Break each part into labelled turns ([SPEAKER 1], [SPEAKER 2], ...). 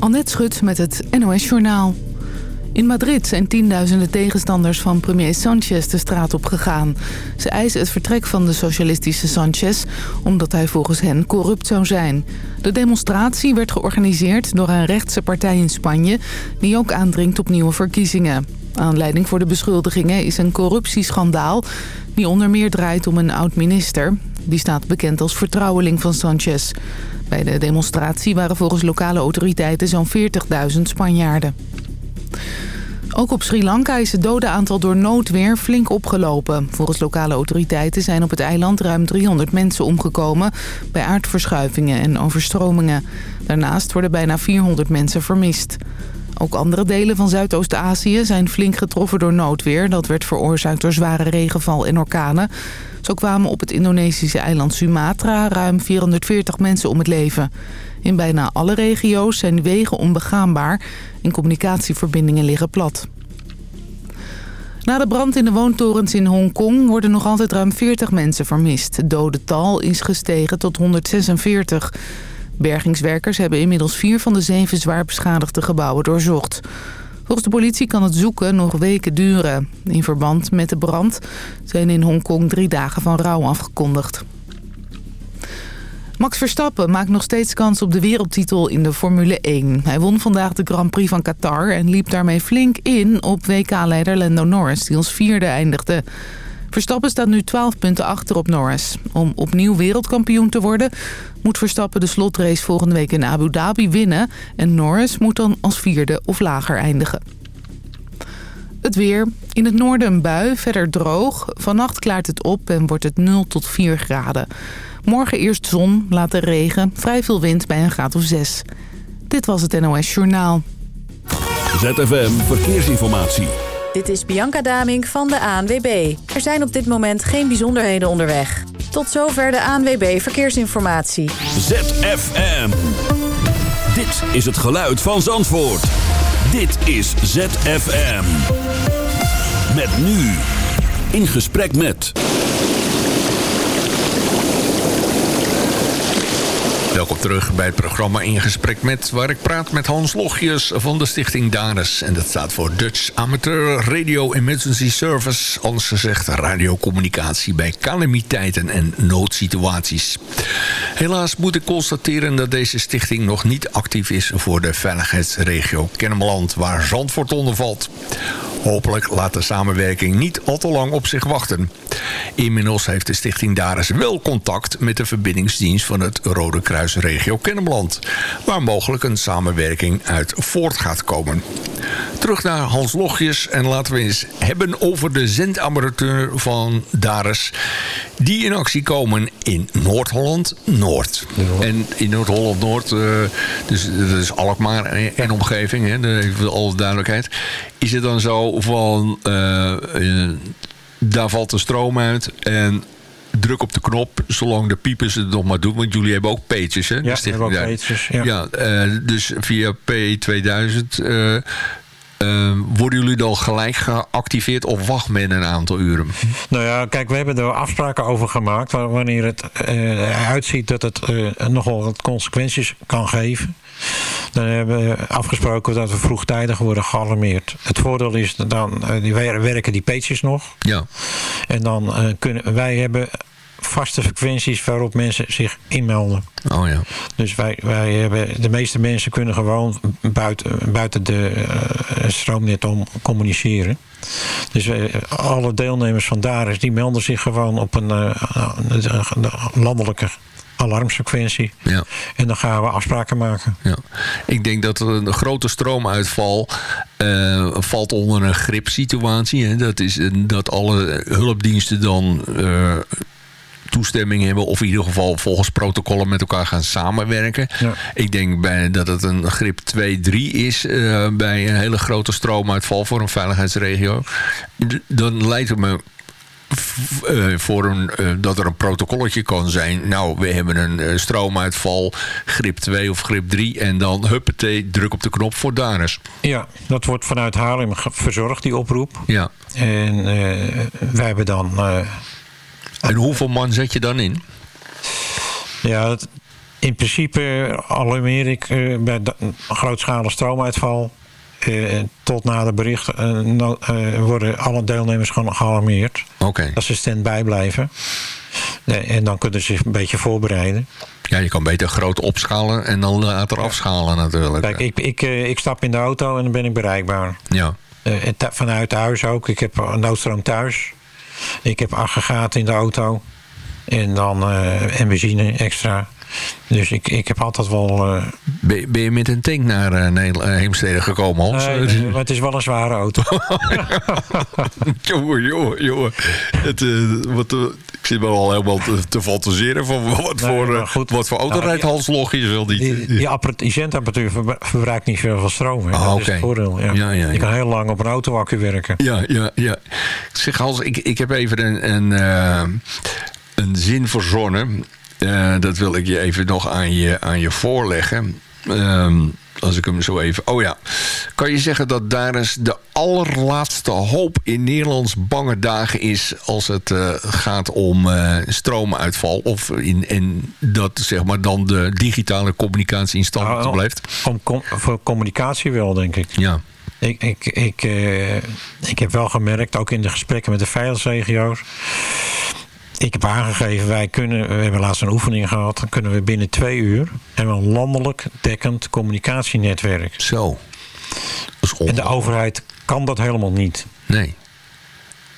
[SPEAKER 1] Annette Schut met het NOS Journaal. In Madrid zijn tienduizenden tegenstanders van premier Sanchez de straat op gegaan. Ze eisen het vertrek van de socialistische Sanchez... omdat hij volgens hen corrupt zou zijn. De demonstratie werd georganiseerd door een rechtse partij in Spanje... die ook aandringt op nieuwe verkiezingen. Aanleiding voor de beschuldigingen is een corruptieschandaal... die onder meer draait om een oud-minister. Die staat bekend als vertrouweling van Sanchez. Bij de demonstratie waren volgens lokale autoriteiten zo'n 40.000 Spanjaarden. Ook op Sri Lanka is het dodenaantal door noodweer flink opgelopen. Volgens lokale autoriteiten zijn op het eiland ruim 300 mensen omgekomen... bij aardverschuivingen en overstromingen. Daarnaast worden bijna 400 mensen vermist. Ook andere delen van Zuidoost-Azië zijn flink getroffen door noodweer. Dat werd veroorzaakt door zware regenval en orkanen. Zo kwamen op het Indonesische eiland Sumatra ruim 440 mensen om het leven. In bijna alle regio's zijn wegen onbegaanbaar en communicatieverbindingen liggen plat. Na de brand in de woontorens in Hongkong worden nog altijd ruim 40 mensen vermist. Het dodental is gestegen tot 146. Bergingswerkers hebben inmiddels vier van de zeven zwaar beschadigde gebouwen doorzocht. Volgens de politie kan het zoeken nog weken duren. In verband met de brand zijn in Hongkong drie dagen van rouw afgekondigd. Max Verstappen maakt nog steeds kans op de wereldtitel in de Formule 1. Hij won vandaag de Grand Prix van Qatar en liep daarmee flink in op WK-leider Lando Norris, die als vierde eindigde. Verstappen staat nu 12 punten achter op Norris. Om opnieuw wereldkampioen te worden moet Verstappen de slotrace volgende week in Abu Dhabi winnen... en Norris moet dan als vierde of lager eindigen. Het weer. In het noorden een bui, verder droog. Vannacht klaart het op en wordt het 0 tot 4 graden. Morgen eerst zon, later regen, vrij veel wind bij een graad of 6. Dit was het NOS Journaal.
[SPEAKER 2] ZFM Verkeersinformatie.
[SPEAKER 3] Dit is Bianca Damink van de ANWB. Er zijn op dit moment geen bijzonderheden onderweg. Tot zover de ANWB Verkeersinformatie.
[SPEAKER 2] ZFM. Dit is het geluid van Zandvoort. Dit is ZFM. Met nu. In gesprek met...
[SPEAKER 4] Welkom terug bij het programma In Gesprek Met... waar ik praat met Hans Logjes van de stichting DANES. En dat staat voor Dutch Amateur Radio Emergency Service. Anders gezegd radiocommunicatie bij calamiteiten en noodsituaties. Helaas moet ik constateren dat deze stichting nog niet actief is... voor de veiligheidsregio Kennemerland, waar Zandvoort onder valt. Hopelijk laat de samenwerking niet al te lang op zich wachten. Inmiddels heeft de stichting Dares wel contact met de verbindingsdienst van het Rode Kruis regio Kennemerland, waar mogelijk een samenwerking uit voort gaat komen. Terug naar Hans Logjes en laten we eens hebben over de zendapparatuur van Dares, die in actie komen in Noord-Holland-Noord. En in Noord-Holland-Noord, uh, dus dat is Alkmaar en omgeving, hè, even alle duidelijkheid, is het dan zo van... Uh, uh, daar valt de stroom uit en druk op de knop, zolang de piepers het nog maar doen. Want jullie hebben ook pages, hè?
[SPEAKER 5] Ja, we hebben ook pages, ja.
[SPEAKER 4] ja uh, dus via P2000... Uh, uh, worden jullie dan gelijk geactiveerd of wacht men een aantal uren?
[SPEAKER 5] Nou ja, kijk, we hebben er afspraken over gemaakt... wanneer het uh, uitziet dat het nogal wat consequenties kan geven. Dan hebben we afgesproken dat we vroegtijdig worden gealarmeerd. Het voordeel is, dan die werken die pages nog.
[SPEAKER 4] Ja.
[SPEAKER 5] En dan kunnen wij hebben vaste frequenties waarop mensen zich inmelden.
[SPEAKER 4] Oh ja.
[SPEAKER 5] Dus wij, wij hebben, de meeste mensen kunnen gewoon buiten, buiten de uh, stroomnet om communiceren. Dus alle deelnemers van Daris die melden zich gewoon op een, uh, een landelijke alarmsequentie.
[SPEAKER 4] Ja.
[SPEAKER 5] En dan gaan we afspraken maken.
[SPEAKER 4] Ja. Ik denk dat een grote stroomuitval uh, valt onder een gripsituatie. Hè. Dat is dat alle hulpdiensten dan... Uh, toestemming hebben... of in ieder geval volgens protocollen met elkaar gaan samenwerken.
[SPEAKER 5] Ja.
[SPEAKER 4] Ik denk bij, dat het een grip 2-3 is... Uh, bij een hele grote stroomuitval voor een veiligheidsregio. Dan lijkt het me voor een, uh, dat er een protocolletje kan zijn. Nou, we hebben een uh, stroomuitval, grip 2 of grip 3... en dan huppatee, druk op de knop voor Danes.
[SPEAKER 5] Ja, dat wordt vanuit Haarlem verzorgd, die oproep.
[SPEAKER 4] Ja.
[SPEAKER 5] En wij hebben dan...
[SPEAKER 4] en hoeveel man zet je dan in?
[SPEAKER 5] Ja, dat, In principe alarmeer ik uh, bij grootschalige stroomuitval. Uh, tot na de bericht no worden alle deelnemers gewoon gealarmeerd.
[SPEAKER 4] Oké.
[SPEAKER 5] Dat ze blijven. en dan kunnen ze zich een beetje voorbereiden.
[SPEAKER 4] Ja, je kan beter groot opschalen en dan later afschalen natuurlijk.
[SPEAKER 5] Kijk, ik, ik, ik stap in de auto en dan ben ik bereikbaar.
[SPEAKER 4] Ja.
[SPEAKER 5] vanuit huis ook. Ik heb noodstroom thuis. Ik heb aggregaat in de auto. En dan en benzine extra. Dus ik, ik heb altijd wel... Uh...
[SPEAKER 4] Ben, ben, je met een tank naar uh, Heemstede gekomen, Hans?
[SPEAKER 5] Nee, nee, maar het is wel een zware auto.
[SPEAKER 4] jongen, jongen, jongen. Het, uh, wat, ik zit me al helemaal te, te fantaseren van wat, nee, voor, goed, wat voor auto nou, rijdt Hans wel niet.
[SPEAKER 5] Die, die, die zendapparatuur verbruikt niet veel van stroom. Hè?
[SPEAKER 4] Ah,
[SPEAKER 5] dat
[SPEAKER 4] okay.
[SPEAKER 5] is het voordeel. Ja.
[SPEAKER 4] Ja, ja,
[SPEAKER 5] je kan heel lang op een autoaccu werken.
[SPEAKER 4] Ja, ja, ja. Zeg Hans, ik, ik heb even een, een, een zin verzonnen... Uh, dat wil ik je even nog aan je, aan je voorleggen. Um, als ik hem zo even... Oh ja. Kan je zeggen dat daar eens de allerlaatste hoop in Nederlands bange dagen is... als het uh, gaat om uh, stroomuitval? Of in, en dat zeg maar dan de digitale communicatie in stand
[SPEAKER 5] nou,
[SPEAKER 4] blijft?
[SPEAKER 5] Om, voor communicatie wel, denk ik.
[SPEAKER 4] Ja.
[SPEAKER 5] Ik, ik, ik, ik heb wel gemerkt, ook in de gesprekken met de veiligheidsregio's ik heb aangegeven, wij kunnen, we hebben laatst een oefening gehad, dan kunnen we binnen twee uur hebben een landelijk dekkend communicatienetwerk.
[SPEAKER 4] Zo.
[SPEAKER 5] En de overheid kan dat helemaal niet.
[SPEAKER 4] Nee.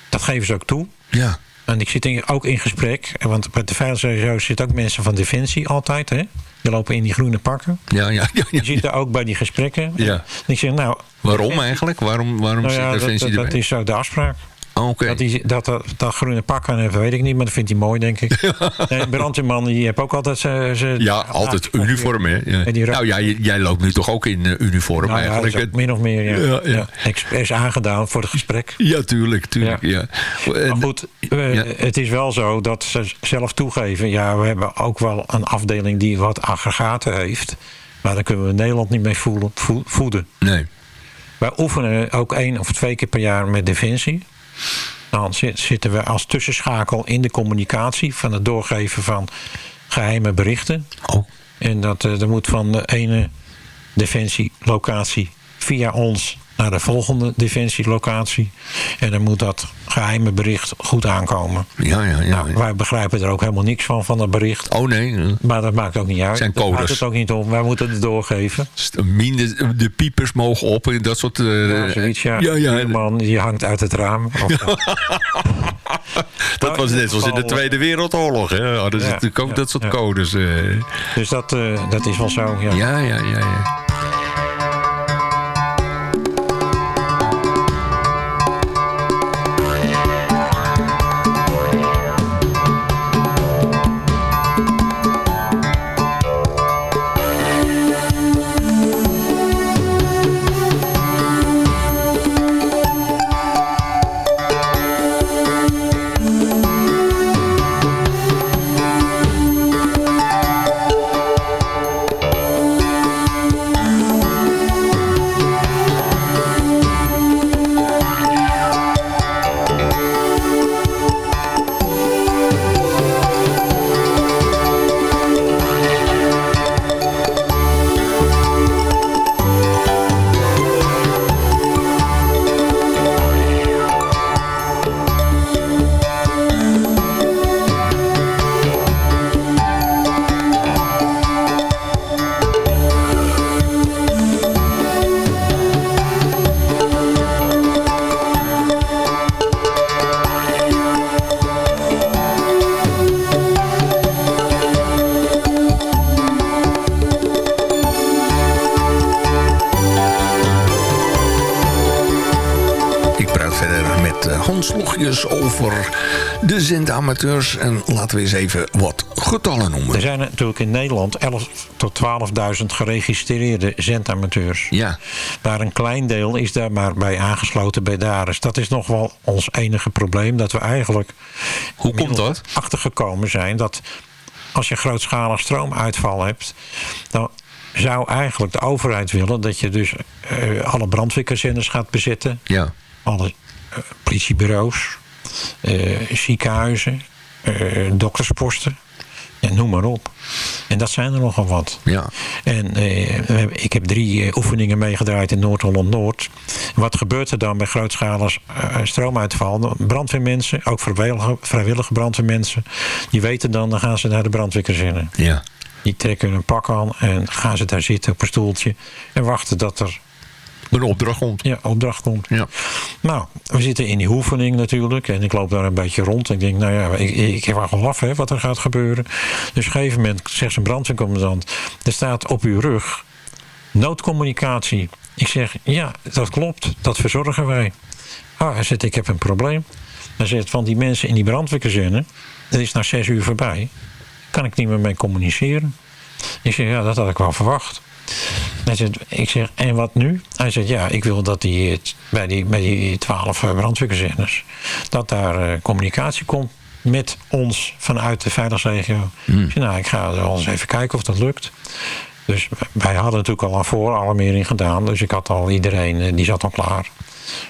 [SPEAKER 5] Dat geven ze ook toe.
[SPEAKER 4] Ja.
[SPEAKER 5] En ik zit in, ook in gesprek, want bij de veiligheidsregio's zitten ook mensen van Defensie altijd, hè? Die lopen in die groene pakken.
[SPEAKER 4] Ja, ja, ja. ja.
[SPEAKER 5] Die zitten ook bij die gesprekken.
[SPEAKER 4] Ja.
[SPEAKER 5] En ik zeg, nou...
[SPEAKER 4] Waarom eigenlijk? Waarom, waarom
[SPEAKER 5] nou ja,
[SPEAKER 4] zit Defensie
[SPEAKER 5] dat, dat,
[SPEAKER 4] erbij?
[SPEAKER 5] dat is zo de afspraak.
[SPEAKER 4] Okay.
[SPEAKER 5] Dat, die, dat, dat, dat groene pak aan heeft, weet ik niet, maar dat vindt hij mooi, denk ik. nee, brandweerman, die heeft ook altijd zijn...
[SPEAKER 4] Ja, altijd uniform, hè? Ja. Nou ja, jij loopt nu toch ook in uh, uniform
[SPEAKER 5] nou,
[SPEAKER 4] eigenlijk?
[SPEAKER 5] Ja, min of meer, ja. ja, ja. Is aangedaan voor het gesprek.
[SPEAKER 4] Ja, tuurlijk, tuurlijk, ja.
[SPEAKER 5] Maar goed, uh, het is wel zo dat ze zelf toegeven... ja, we hebben ook wel een afdeling die wat aggregaten heeft... maar daar kunnen we Nederland niet mee voeden. voeden.
[SPEAKER 4] Nee.
[SPEAKER 5] Wij oefenen ook één of twee keer per jaar met Defensie... Dan zitten we als tussenschakel in de communicatie van het doorgeven van geheime berichten.
[SPEAKER 4] Oh.
[SPEAKER 5] En dat, uh, dat moet van de ene defensielocatie via ons naar de volgende defensielocatie. En dan moet dat geheime bericht goed aankomen.
[SPEAKER 4] Ja, ja, ja.
[SPEAKER 5] Nou, wij begrijpen er ook helemaal niks van, van dat bericht.
[SPEAKER 4] Oh nee.
[SPEAKER 5] Maar dat maakt ook niet uit.
[SPEAKER 4] Zijn
[SPEAKER 5] dat
[SPEAKER 4] codes.
[SPEAKER 5] maakt het ook niet om. Wij moeten het doorgeven.
[SPEAKER 4] De, de piepers mogen op en dat soort... Uh,
[SPEAKER 5] ja, zoiets, ja.
[SPEAKER 4] ja, ja.
[SPEAKER 5] Man die hangt uit het raam. Of,
[SPEAKER 4] dat was net zoals in de Tweede Wereldoorlog. Hè? Hadden ze
[SPEAKER 5] Ja,
[SPEAKER 4] natuurlijk ook dat soort codes. eh.
[SPEAKER 5] Dus dat, uh, dat is wel zo, ja.
[SPEAKER 4] Ja, ja, ja, Over de zendamateurs. En laten we eens even wat getallen noemen.
[SPEAKER 5] Er zijn natuurlijk in Nederland 11 tot 12.000 geregistreerde zendamateurs.
[SPEAKER 4] Ja,
[SPEAKER 5] Maar een klein deel is daar maar bij aangesloten bij DARES. Dat is nog wel ons enige probleem. Dat we eigenlijk
[SPEAKER 4] hoe komt dat?
[SPEAKER 5] achtergekomen zijn dat als je grootschalig stroomuitval hebt... dan zou eigenlijk de overheid willen dat je dus eh, alle brandweerkazenders gaat bezetten.
[SPEAKER 4] Ja,
[SPEAKER 5] Alle politiebureaus, eh, ziekenhuizen, eh, doktersposten. Ja, noem maar op. En dat zijn er nogal wat.
[SPEAKER 4] Ja.
[SPEAKER 5] En eh, ik heb drie eh, oefeningen meegedraaid in Noord-Holland-Noord. Wat gebeurt er dan bij grootschalige uh, stroomuitval? Brandweermensen, ook vrijwillige, brandweermensen... die weten dan, dan gaan ze naar de brandweerkazinnen.
[SPEAKER 4] Ja.
[SPEAKER 5] Die trekken hun pak aan en gaan ze daar zitten op een stoeltje... en wachten dat er
[SPEAKER 4] een opdracht komt.
[SPEAKER 5] Ja, opdracht komt.
[SPEAKER 4] Ja.
[SPEAKER 5] Nou, we zitten in die oefening natuurlijk. En ik loop daar een beetje rond. En ik denk, nou ja, ik, ik heb wel af hè, wat er gaat gebeuren. Dus op een gegeven moment zegt zijn brandweercommandant... er staat op uw rug noodcommunicatie. Ik zeg, ja, dat klopt. Dat verzorgen wij. Ah, hij zegt, ik heb een probleem. Hij zegt, van die mensen in die brandweerkazerne... dat is na zes uur voorbij. Kan ik niet meer mee communiceren. Ik zeg, ja, dat had ik wel verwacht. Hij zegt, ik zeg, en wat nu? Hij zegt, ja, ik wil dat die, bij die, bij die twaalf eh, brandweerkazernes... dat daar uh, communicatie komt met ons vanuit de veiligheidsregio. Mm. Ik zeg, nou, ik ga wel eens even kijken of dat lukt. Dus wij hadden natuurlijk al aan voor alarmering gedaan. Dus ik had al iedereen, uh, die zat al klaar.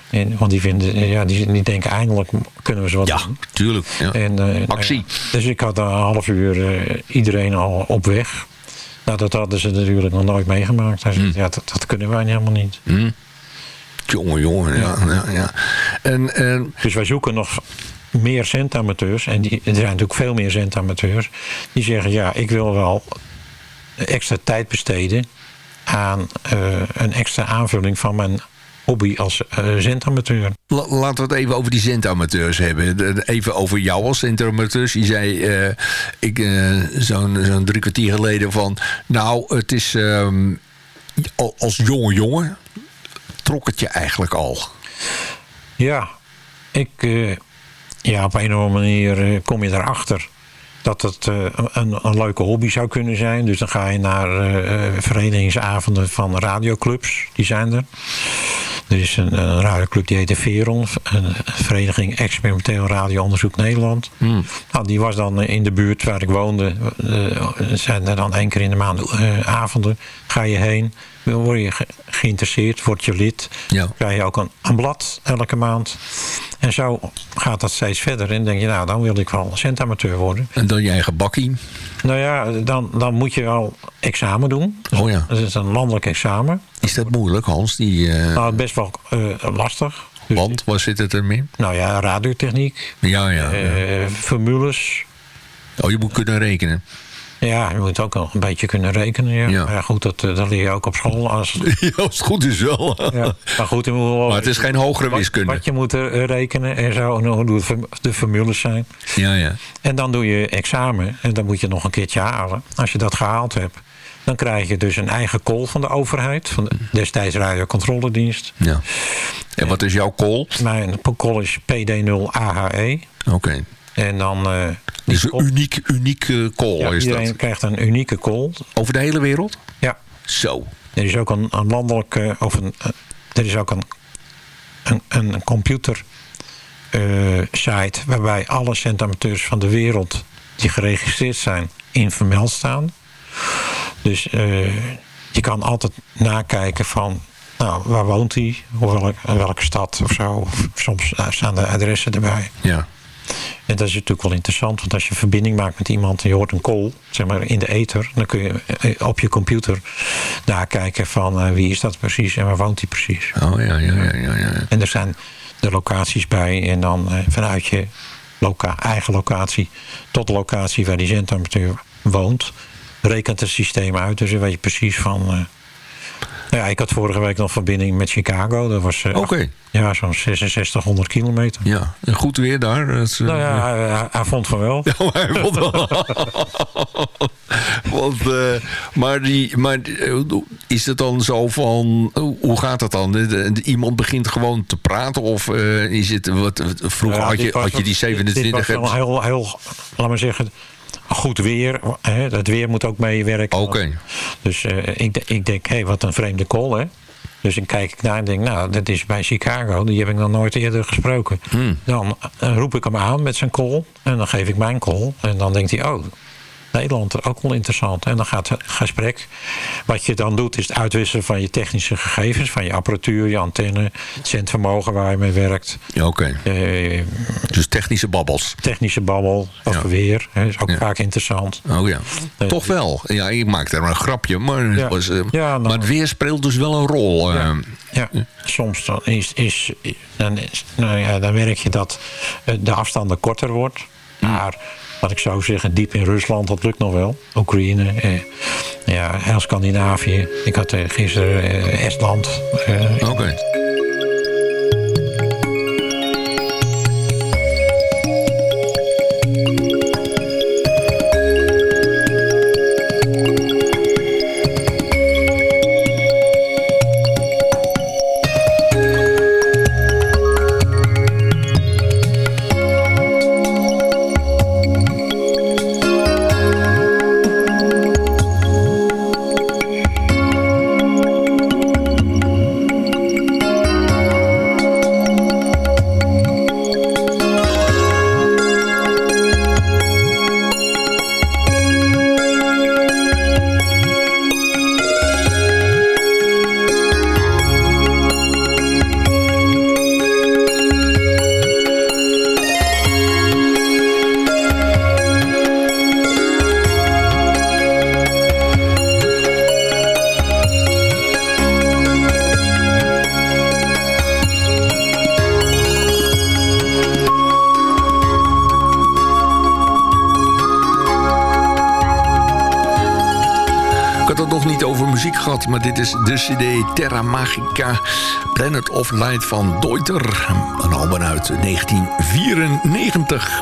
[SPEAKER 5] En, want die, vinden, ja, die, die denken eindelijk kunnen we ze wat
[SPEAKER 4] ja,
[SPEAKER 5] doen.
[SPEAKER 4] Tuurlijk, ja,
[SPEAKER 5] En, uh,
[SPEAKER 4] Actie.
[SPEAKER 5] Nou ja, dus ik had een half uur iedereen al op weg. Nou, dat hadden ze natuurlijk nog nooit meegemaakt. Hij zei,
[SPEAKER 4] Mm.
[SPEAKER 5] ja, dat, dat, kunnen wij helemaal niet.
[SPEAKER 4] Mm. Jongen, jongen, ja. ja, ja. En, en...
[SPEAKER 5] Dus wij zoeken nog meer centamateurs. En die, er zijn natuurlijk veel meer centamateurs. Die zeggen, ja, ik wil wel extra tijd besteden... aan uh, een extra aanvulling van mijn hobby als uh, zendamateur.
[SPEAKER 4] Laten we het even over die zendamateurs hebben. Even over jou als zendamateurs. Je zei uh, ik uh, zo'n zo'n drie kwartier geleden van... nou, het is um, als jonge jongen trok het je eigenlijk al.
[SPEAKER 5] Ja, ik... eh, ja, op een of andere manier kom je erachter dat het uh, een, een, leuke hobby zou kunnen zijn. Dus dan ga je naar uh, verenigingsavonden van radioclubs. Die zijn er. Er is een, een radioclub die heet de Veron. Een vereniging Experimenteel Radioonderzoek Nederland.
[SPEAKER 4] Mm.
[SPEAKER 5] Nou, die was dan in de buurt waar ik woonde. Uh, zijn er dan één keer in de maand avonden. Ga je heen. Word je ge geïnteresseerd, word je lid.
[SPEAKER 4] Ja.
[SPEAKER 5] Krijg je ook een, een blad elke maand. En zo gaat dat steeds verder. En denk je, nou, dan wil ik wel centamateur worden.
[SPEAKER 4] En dan je eigen bakkie?
[SPEAKER 5] Nou ja, dan, dan moet je wel examen doen.
[SPEAKER 4] Oh ja.
[SPEAKER 5] Dat is een landelijk examen.
[SPEAKER 4] Is dat moeilijk, Hans? Die, uh...
[SPEAKER 5] Nou, best wel uh, lastig.
[SPEAKER 4] Dus Want, waar zit het ermee?
[SPEAKER 5] Nou ja, radiotechniek.
[SPEAKER 4] Ja, ja. ja.
[SPEAKER 5] Uh, formules.
[SPEAKER 4] Oh, je moet kunnen rekenen.
[SPEAKER 5] Ja, je moet ook nog een beetje kunnen rekenen. Ja,
[SPEAKER 4] ja.
[SPEAKER 5] ja goed, dat, dat leer je ook op school. Als,
[SPEAKER 4] ja, als het goed is wel.
[SPEAKER 5] ja. Maar goed, moet
[SPEAKER 4] maar het is geen hogere
[SPEAKER 5] wat,
[SPEAKER 4] wiskunde.
[SPEAKER 5] Wat je moet rekenen en zo, en hoe de formules zijn.
[SPEAKER 4] Ja, ja.
[SPEAKER 5] En dan doe je examen en dan moet je nog een keertje halen. Als je dat gehaald hebt, dan krijg je dus een eigen call van de overheid. Van de destijds radiocontroledienst.
[SPEAKER 4] Ja. En wat is jouw call?
[SPEAKER 5] Mijn call is PD0AHE.
[SPEAKER 4] Oké. Okay.
[SPEAKER 5] En dan... Uh,
[SPEAKER 4] dus een uniek, unieke call
[SPEAKER 5] ja,
[SPEAKER 4] is
[SPEAKER 5] iedereen
[SPEAKER 4] dat?
[SPEAKER 5] krijgt een unieke call.
[SPEAKER 4] Over de hele wereld?
[SPEAKER 5] Ja.
[SPEAKER 4] Zo.
[SPEAKER 5] Er is ook een, een landelijke... Of een, uh, er is ook een, een, een computer uh, site... waarbij alle centamateurs van de wereld... die geregistreerd zijn, in vermeld staan. Dus je kan altijd nakijken van... Nou, waar woont hij? Welke, welke stad of zo? Of soms staan de adressen erbij.
[SPEAKER 4] Ja.
[SPEAKER 5] En dat is natuurlijk wel interessant, want als je verbinding maakt met iemand en je hoort een call, zeg maar in de ether, dan kun je op je computer nakijken van uh, wie is dat precies en waar woont hij precies.
[SPEAKER 4] Oh ja, ja, ja, ja. ja.
[SPEAKER 5] En er zijn de locaties bij en dan uh, vanuit je loca eigen locatie tot de locatie waar die zendamateur woont, rekent het systeem uit. Dus dan weet je precies van... Uh, ja, ik had vorige week nog verbinding met Chicago. Dat was
[SPEAKER 4] uh, okay.
[SPEAKER 5] ja, zo'n 6600 kilometer.
[SPEAKER 4] Ja, en goed weer daar.
[SPEAKER 5] Uh, nou ja, hij, hij, hij, vond van wel.
[SPEAKER 4] Ja, maar hij vond wel. Want, uh, maar, die, maar is het dan zo van... Hoe gaat dat dan? Iemand begint gewoon te praten? Of is het... Wat, vroeger ja, had, je, had je die 27...
[SPEAKER 5] Dit was wel heel, heel, laat maar zeggen goed weer. Hè? Het weer moet ook meewerken.
[SPEAKER 4] Oké. Okay.
[SPEAKER 5] Dus uh, ik, ik denk, hé, hey, wat een vreemde call, hè. Dus dan kijk ik naar en denk, nou, dat is bij Chicago. Die heb ik nog nooit eerder gesproken.
[SPEAKER 4] Hmm.
[SPEAKER 5] Dan uh, roep ik hem aan met zijn call. En dan geef ik mijn call. En dan denkt hij, oh, Nederland ook wel interessant. En dan gaat het gesprek. Wat je dan doet is het uitwisselen van je technische gegevens. Van je apparatuur, je antenne, het zendvermogen waar je mee werkt.
[SPEAKER 4] Ja, oké.
[SPEAKER 5] Eh,
[SPEAKER 4] Dus technische babbels.
[SPEAKER 5] technische babbel, of
[SPEAKER 4] Ja.
[SPEAKER 5] weer. Hè, is ook
[SPEAKER 4] Ja.
[SPEAKER 5] vaak interessant.
[SPEAKER 4] Oh ja.
[SPEAKER 5] Eh,
[SPEAKER 4] Toch wel. Ja, ik maakte er een grapje. Maar, het
[SPEAKER 5] Ja.
[SPEAKER 4] was,
[SPEAKER 5] Ja, nou-
[SPEAKER 4] maar het weer speelt dus wel een rol.
[SPEAKER 5] Ja. Soms dan, is, is, dan, is, nou ja, dan merk je dat de afstanden korter wordt. Maar wat ik zou zeggen, diep in Rusland, dat lukt nog wel. Oekraïne, eh, ja, heel Scandinavië. Ik had eh, gisteren eh, Estland. eh,
[SPEAKER 4] Oké. Is de CD Terra Magica Planet of Light van Deuter. Een album uit 1994.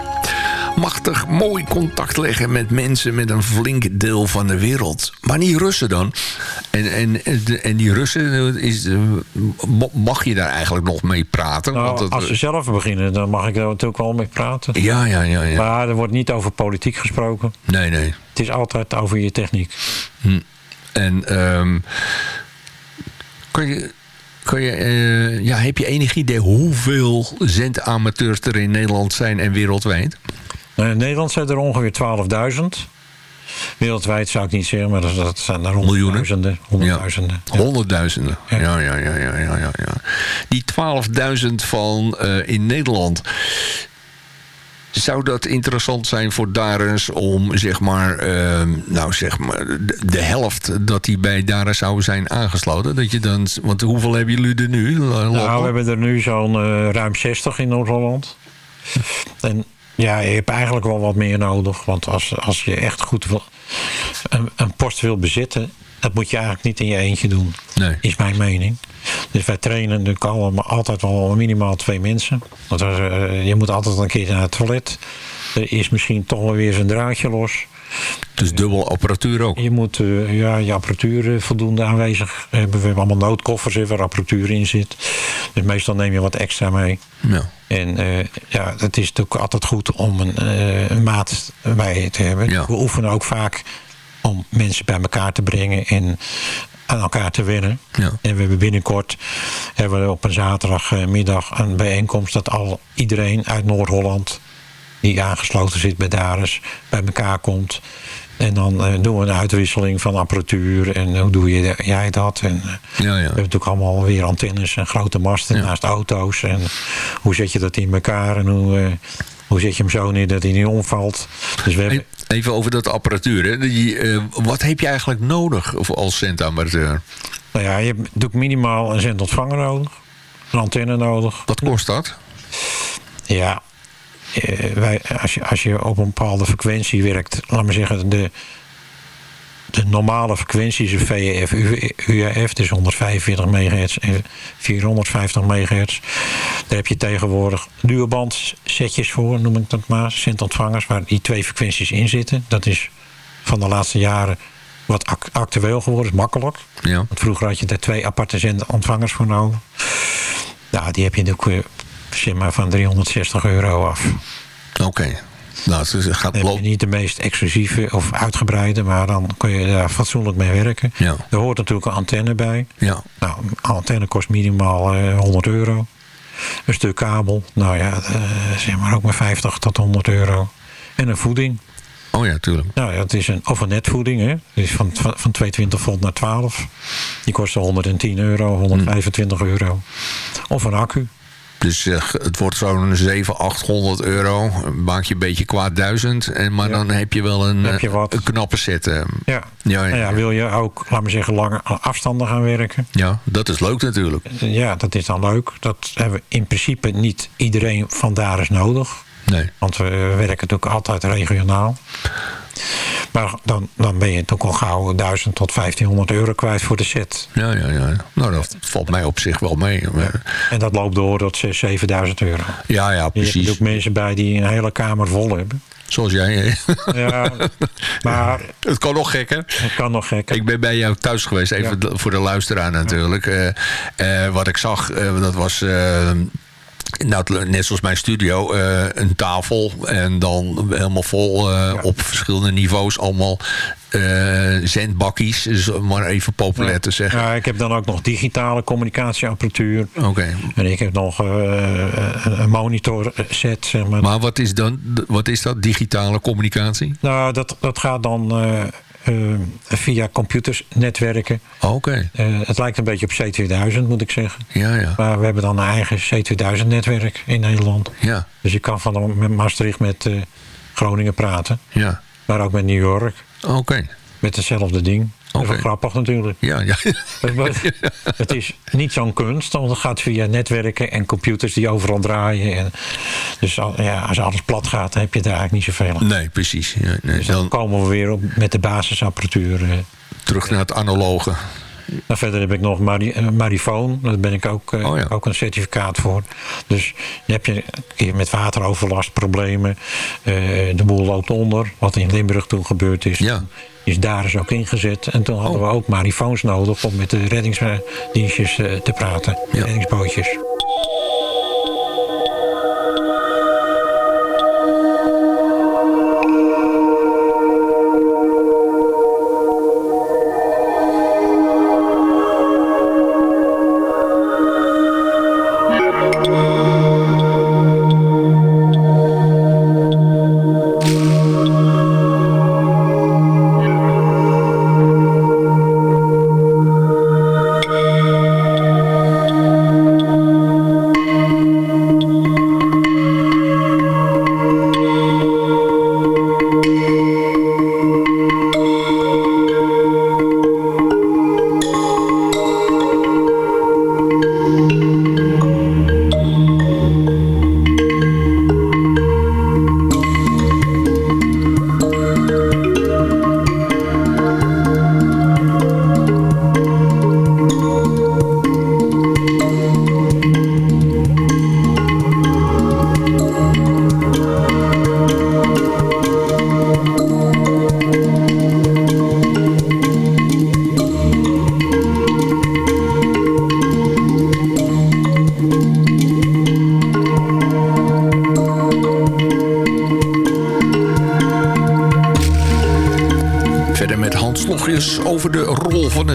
[SPEAKER 4] Machtig mooi contact leggen met mensen met een flink deel van de wereld. Maar niet Russen dan. En, en, en die Russen, is, mag je daar eigenlijk nog mee praten?
[SPEAKER 5] nou,
[SPEAKER 4] Want dat-
[SPEAKER 5] als ze zelf beginnen, dan mag ik daar natuurlijk wel mee praten.
[SPEAKER 4] ja, ja, ja, ja.
[SPEAKER 5] Maar er wordt niet over politiek gesproken.
[SPEAKER 4] Nee, nee.
[SPEAKER 5] Het is altijd over je techniek.
[SPEAKER 4] En ehm kan je, kan je, eh, ja, heb je enig idee hoeveel zendamateurs er in Nederland zijn en wereldwijd?
[SPEAKER 5] Nou, in Nederland zijn er ongeveer 12.000. Wereldwijd zou ik niet zeggen, maar dat, dat zijn er honderdduizenden. honderdduizenden. Ja.
[SPEAKER 4] Honderdduizenden. Ja, ja, ja, ja, ja, ja, ja. Die 12.000 van eh, in Nederland. Zou dat interessant zijn voor Dares om zeg maar, ehm, nou zeg maar, de, helft dat die bij Dares zou zijn aangesloten? Dat je dan, want hoeveel hebben jullie er nu?
[SPEAKER 5] Nou, we hebben er nu zo'n eh, ruim 60 in Noord-Holland. En ja, je hebt eigenlijk wel wat meer nodig. Want als, als je echt goed wil, een, een post wil bezitten... dat moet je eigenlijk niet in je eentje doen.
[SPEAKER 4] Nee.
[SPEAKER 5] Is mijn mening. Dus wij trainen natuurlijk allemaal altijd wel minimaal twee mensen. Want eh, je moet altijd een keer naar het toilet. Er is misschien toch wel weer zijn draadje los.
[SPEAKER 4] Dus dubbel apparatuur ook.
[SPEAKER 5] Je moet eh, ja, je apparatuur eh, voldoende aanwezig hebben. We hebben allemaal noodkoffers hè, waar apparatuur in zit. Dus meestal neem je wat extra mee.
[SPEAKER 4] Ja.
[SPEAKER 5] En ja, het is natuurlijk altijd goed om een, een maat bij je te hebben.
[SPEAKER 4] Ja.
[SPEAKER 5] We oefenen ook vaak om mensen bij elkaar te brengen en aan elkaar te wennen.
[SPEAKER 4] Ja.
[SPEAKER 5] En we hebben binnenkort hebben we op een zaterdagmiddag een bijeenkomst dat al iedereen uit Noord-Holland die aangesloten zit bij Dares bij elkaar komt. En dan eh, doen we een uitwisseling van apparatuur en hoe doe je, jij dat? En, eh,
[SPEAKER 4] Ja,
[SPEAKER 5] we
[SPEAKER 4] ja.
[SPEAKER 5] hebben natuurlijk allemaal weer antennes en grote masten
[SPEAKER 4] Ja.
[SPEAKER 5] naast auto's. En hoe zet je dat in elkaar en hoe, eh, hoe zet je hem zo neer dat hij niet omvalt. Dus we hebben,
[SPEAKER 4] Even over dat apparatuur. Hè. Die, eh, wat heb je eigenlijk nodig als zendamateur?
[SPEAKER 5] nou ja, je hebt natuurlijk minimaal een zendontvanger nodig. Een antenne nodig.
[SPEAKER 4] Wat kost dat?
[SPEAKER 5] Ja, eh, wij, als, je, als je op een bepaalde frequentie werkt, laat maar zeggen, de, de normale frequentie is een VEF, UAF, dus 145 MHz en 450 MHz. Daar heb je tegenwoordig duurband setjes voor, noem ik dat maar, zentontvangers, waar die twee frequenties in zitten. Dat is van de laatste jaren wat ac- actueel geworden, is makkelijk.
[SPEAKER 4] Ja.
[SPEAKER 5] Want vroeger had je daar twee aparte zentontvangers voor nodig. Nou, die heb je natuurlijk weer, zeg maar, van 360 euro af.
[SPEAKER 4] Oké. Nou, het is- het gaat
[SPEAKER 5] Dan heb je
[SPEAKER 4] lopen.
[SPEAKER 5] niet de meest exclusieve of uitgebreide, maar dan kun je daar fatsoenlijk mee werken.
[SPEAKER 4] Ja.
[SPEAKER 5] Er hoort natuurlijk een antenne bij.
[SPEAKER 4] Ja.
[SPEAKER 5] Nou, een antenne kost minimaal eh, 100 euro. Een stuk kabel, nou ja, eh, zeg maar ook maar 50 tot 100 euro. En een voeding.
[SPEAKER 4] Oh ja, tuurlijk.
[SPEAKER 5] Nou ja, het is een, of een netvoeding. Hè. Het is van, van, van 220 volt naar 12. Die kostte 110 euro, 125 euro. Of een accu.
[SPEAKER 4] Dus uh, het wordt zo'n 700, 800 euro. Maak je een beetje kwaad duizend. En, maar ja. dan heb je wel een,
[SPEAKER 5] heb je wat.
[SPEAKER 4] een knappe set. Uh.
[SPEAKER 5] Ja. Ja, ja. Nou ja, wil je ook, laat maar zeggen, lange afstanden gaan werken?
[SPEAKER 4] Ja, dat is leuk natuurlijk.
[SPEAKER 5] Ja, dat is dan leuk. Dat hebben we in principe niet iedereen vandaar is nodig.
[SPEAKER 4] Nee.
[SPEAKER 5] Want we werken natuurlijk altijd regionaal. Maar dan, dan ben je toch al gauw 1000 tot 1500 euro kwijt voor de set.
[SPEAKER 4] Ja, ja, ja. Nou, dat valt mij op zich wel mee.
[SPEAKER 5] En dat loopt door tot 6, 7000 euro.
[SPEAKER 4] Ja, ja, precies.
[SPEAKER 5] Je hebt ook mensen bij die een hele kamer vol hebben.
[SPEAKER 4] Zoals jij?
[SPEAKER 5] Ja, maar...
[SPEAKER 4] Het kan nog gekker.
[SPEAKER 5] Het kan nog gekker.
[SPEAKER 4] Ik ben bij jou thuis geweest, even ja. voor de luisteraar natuurlijk. Ja. Uh, uh, wat ik zag, uh, dat was nou, net zoals mijn studio, uh, een tafel en dan helemaal vol uh, ja. op verschillende niveaus allemaal uh, zendbakkies, dus maar even populair
[SPEAKER 5] ja.
[SPEAKER 4] te zeggen.
[SPEAKER 5] Ja, ik heb dan ook nog digitale communicatieapparatuur.
[SPEAKER 4] Oké. Okay.
[SPEAKER 5] En ik heb nog een monitor set. Zeg maar.
[SPEAKER 4] maar wat is, dan, wat is dat, digitale communicatie?
[SPEAKER 5] Nou, dat, dat gaat dan... Uh, via computersnetwerken.
[SPEAKER 4] Oké. Okay.
[SPEAKER 5] Uh, het lijkt een beetje op C2000, moet ik zeggen.
[SPEAKER 4] Ja, ja.
[SPEAKER 5] Maar we hebben dan een eigen C2000-netwerk in Nederland.
[SPEAKER 4] Ja.
[SPEAKER 5] Dus je kan van met Maastricht met uh, Groningen praten.
[SPEAKER 4] Ja.
[SPEAKER 5] Maar ook met New York.
[SPEAKER 4] Oké. Okay.
[SPEAKER 5] Met hetzelfde ding. Dat is wel grappig natuurlijk.
[SPEAKER 4] Ja, ja.
[SPEAKER 5] het is niet zo'n kunst, want het gaat via netwerken en computers die overal draaien. En dus ja, als alles plat gaat, dan heb je daar eigenlijk niet zoveel aan.
[SPEAKER 4] Nee, precies. Ja, nee,
[SPEAKER 5] dus dan, dan, komen we weer op met de basisapparatuur.
[SPEAKER 4] Terug naar het analoge.
[SPEAKER 5] Nou, verder heb ik nog Mari Marifoon. Daar ben ik ook, uh,
[SPEAKER 4] oh, ja.
[SPEAKER 5] ook een certificaat voor. Dus je heb je keer met wateroverlast problemen. Uh, de boel loopt onder. Wat in Limburg toen gebeurd is.
[SPEAKER 4] Ja.
[SPEAKER 5] Is daar is ook ingezet. En toen hadden
[SPEAKER 4] oh.
[SPEAKER 5] we ook marifoons nodig om met de reddingsdienstjes uh, te praten.
[SPEAKER 4] Ja.
[SPEAKER 5] Reddingsbootjes.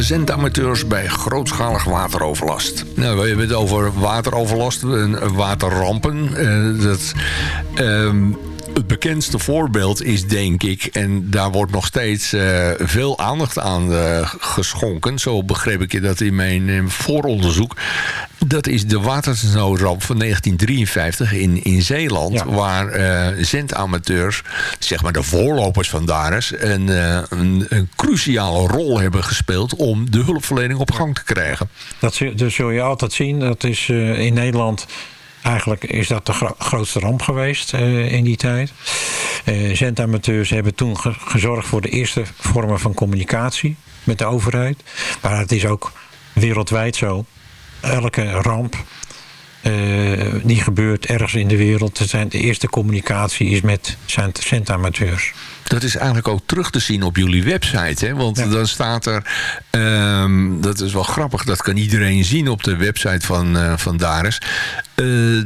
[SPEAKER 4] Zendamateurs bij grootschalig wateroverlast. Nou, we hebben het over wateroverlast en waterrampen. Uh, dat, um, het bekendste voorbeeld is denk ik... en daar wordt nog steeds uh, veel aandacht aan uh, geschonken... zo begreep ik dat in mijn vooronderzoek... dat is de watersnoodramp van 1953 in, in Zeeland...
[SPEAKER 5] Ja.
[SPEAKER 4] waar zendamateurs, zeg maar de voorlopers van Dares... Een, een, een, cruciale rol hebben gespeeld... om de hulpverlening op gang te krijgen.
[SPEAKER 5] Dat, dat zul je altijd zien. Dat is in Nederland... Eigenlijk is dat de gro grootste ramp geweest uh, in die tijd. Uh, zendamateurs hebben toen ge gezorgd voor de eerste vormen van communicatie met de overheid. Maar het is ook wereldwijd zo. Elke ramp uh, die gebeurt ergens in de wereld. Zijn de eerste communicatie is met zendamateurs.
[SPEAKER 4] Dat is eigenlijk ook terug te zien op jullie website. Hè? Want ja. dan staat er... Um, dat is wel grappig. Dat kan iedereen zien op de website van, uh, van Dares. Uh,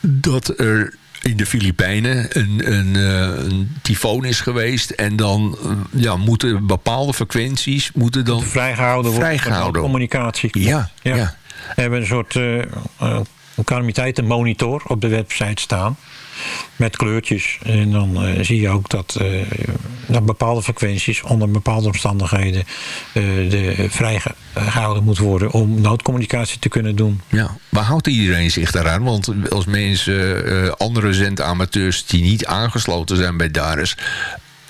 [SPEAKER 4] dat er in de Filipijnen een, een, een tyfoon is geweest. En dan ja, moeten bepaalde frequenties... moeten dan
[SPEAKER 5] vrijgehouden worden.
[SPEAKER 4] Vrijgehouden.
[SPEAKER 5] Communicatie.
[SPEAKER 4] Ja, ja. ja.
[SPEAKER 5] We hebben een soort een calamiteitenmonitor op de website staan. Met kleurtjes. En dan uh, zie je ook dat, uh, dat bepaalde frequenties onder bepaalde omstandigheden uh, de, vrijgehouden moet worden om noodcommunicatie te kunnen doen.
[SPEAKER 4] Ja, maar houdt iedereen zich daaraan? Want als mensen, andere zendamateurs die niet aangesloten zijn bij DARES,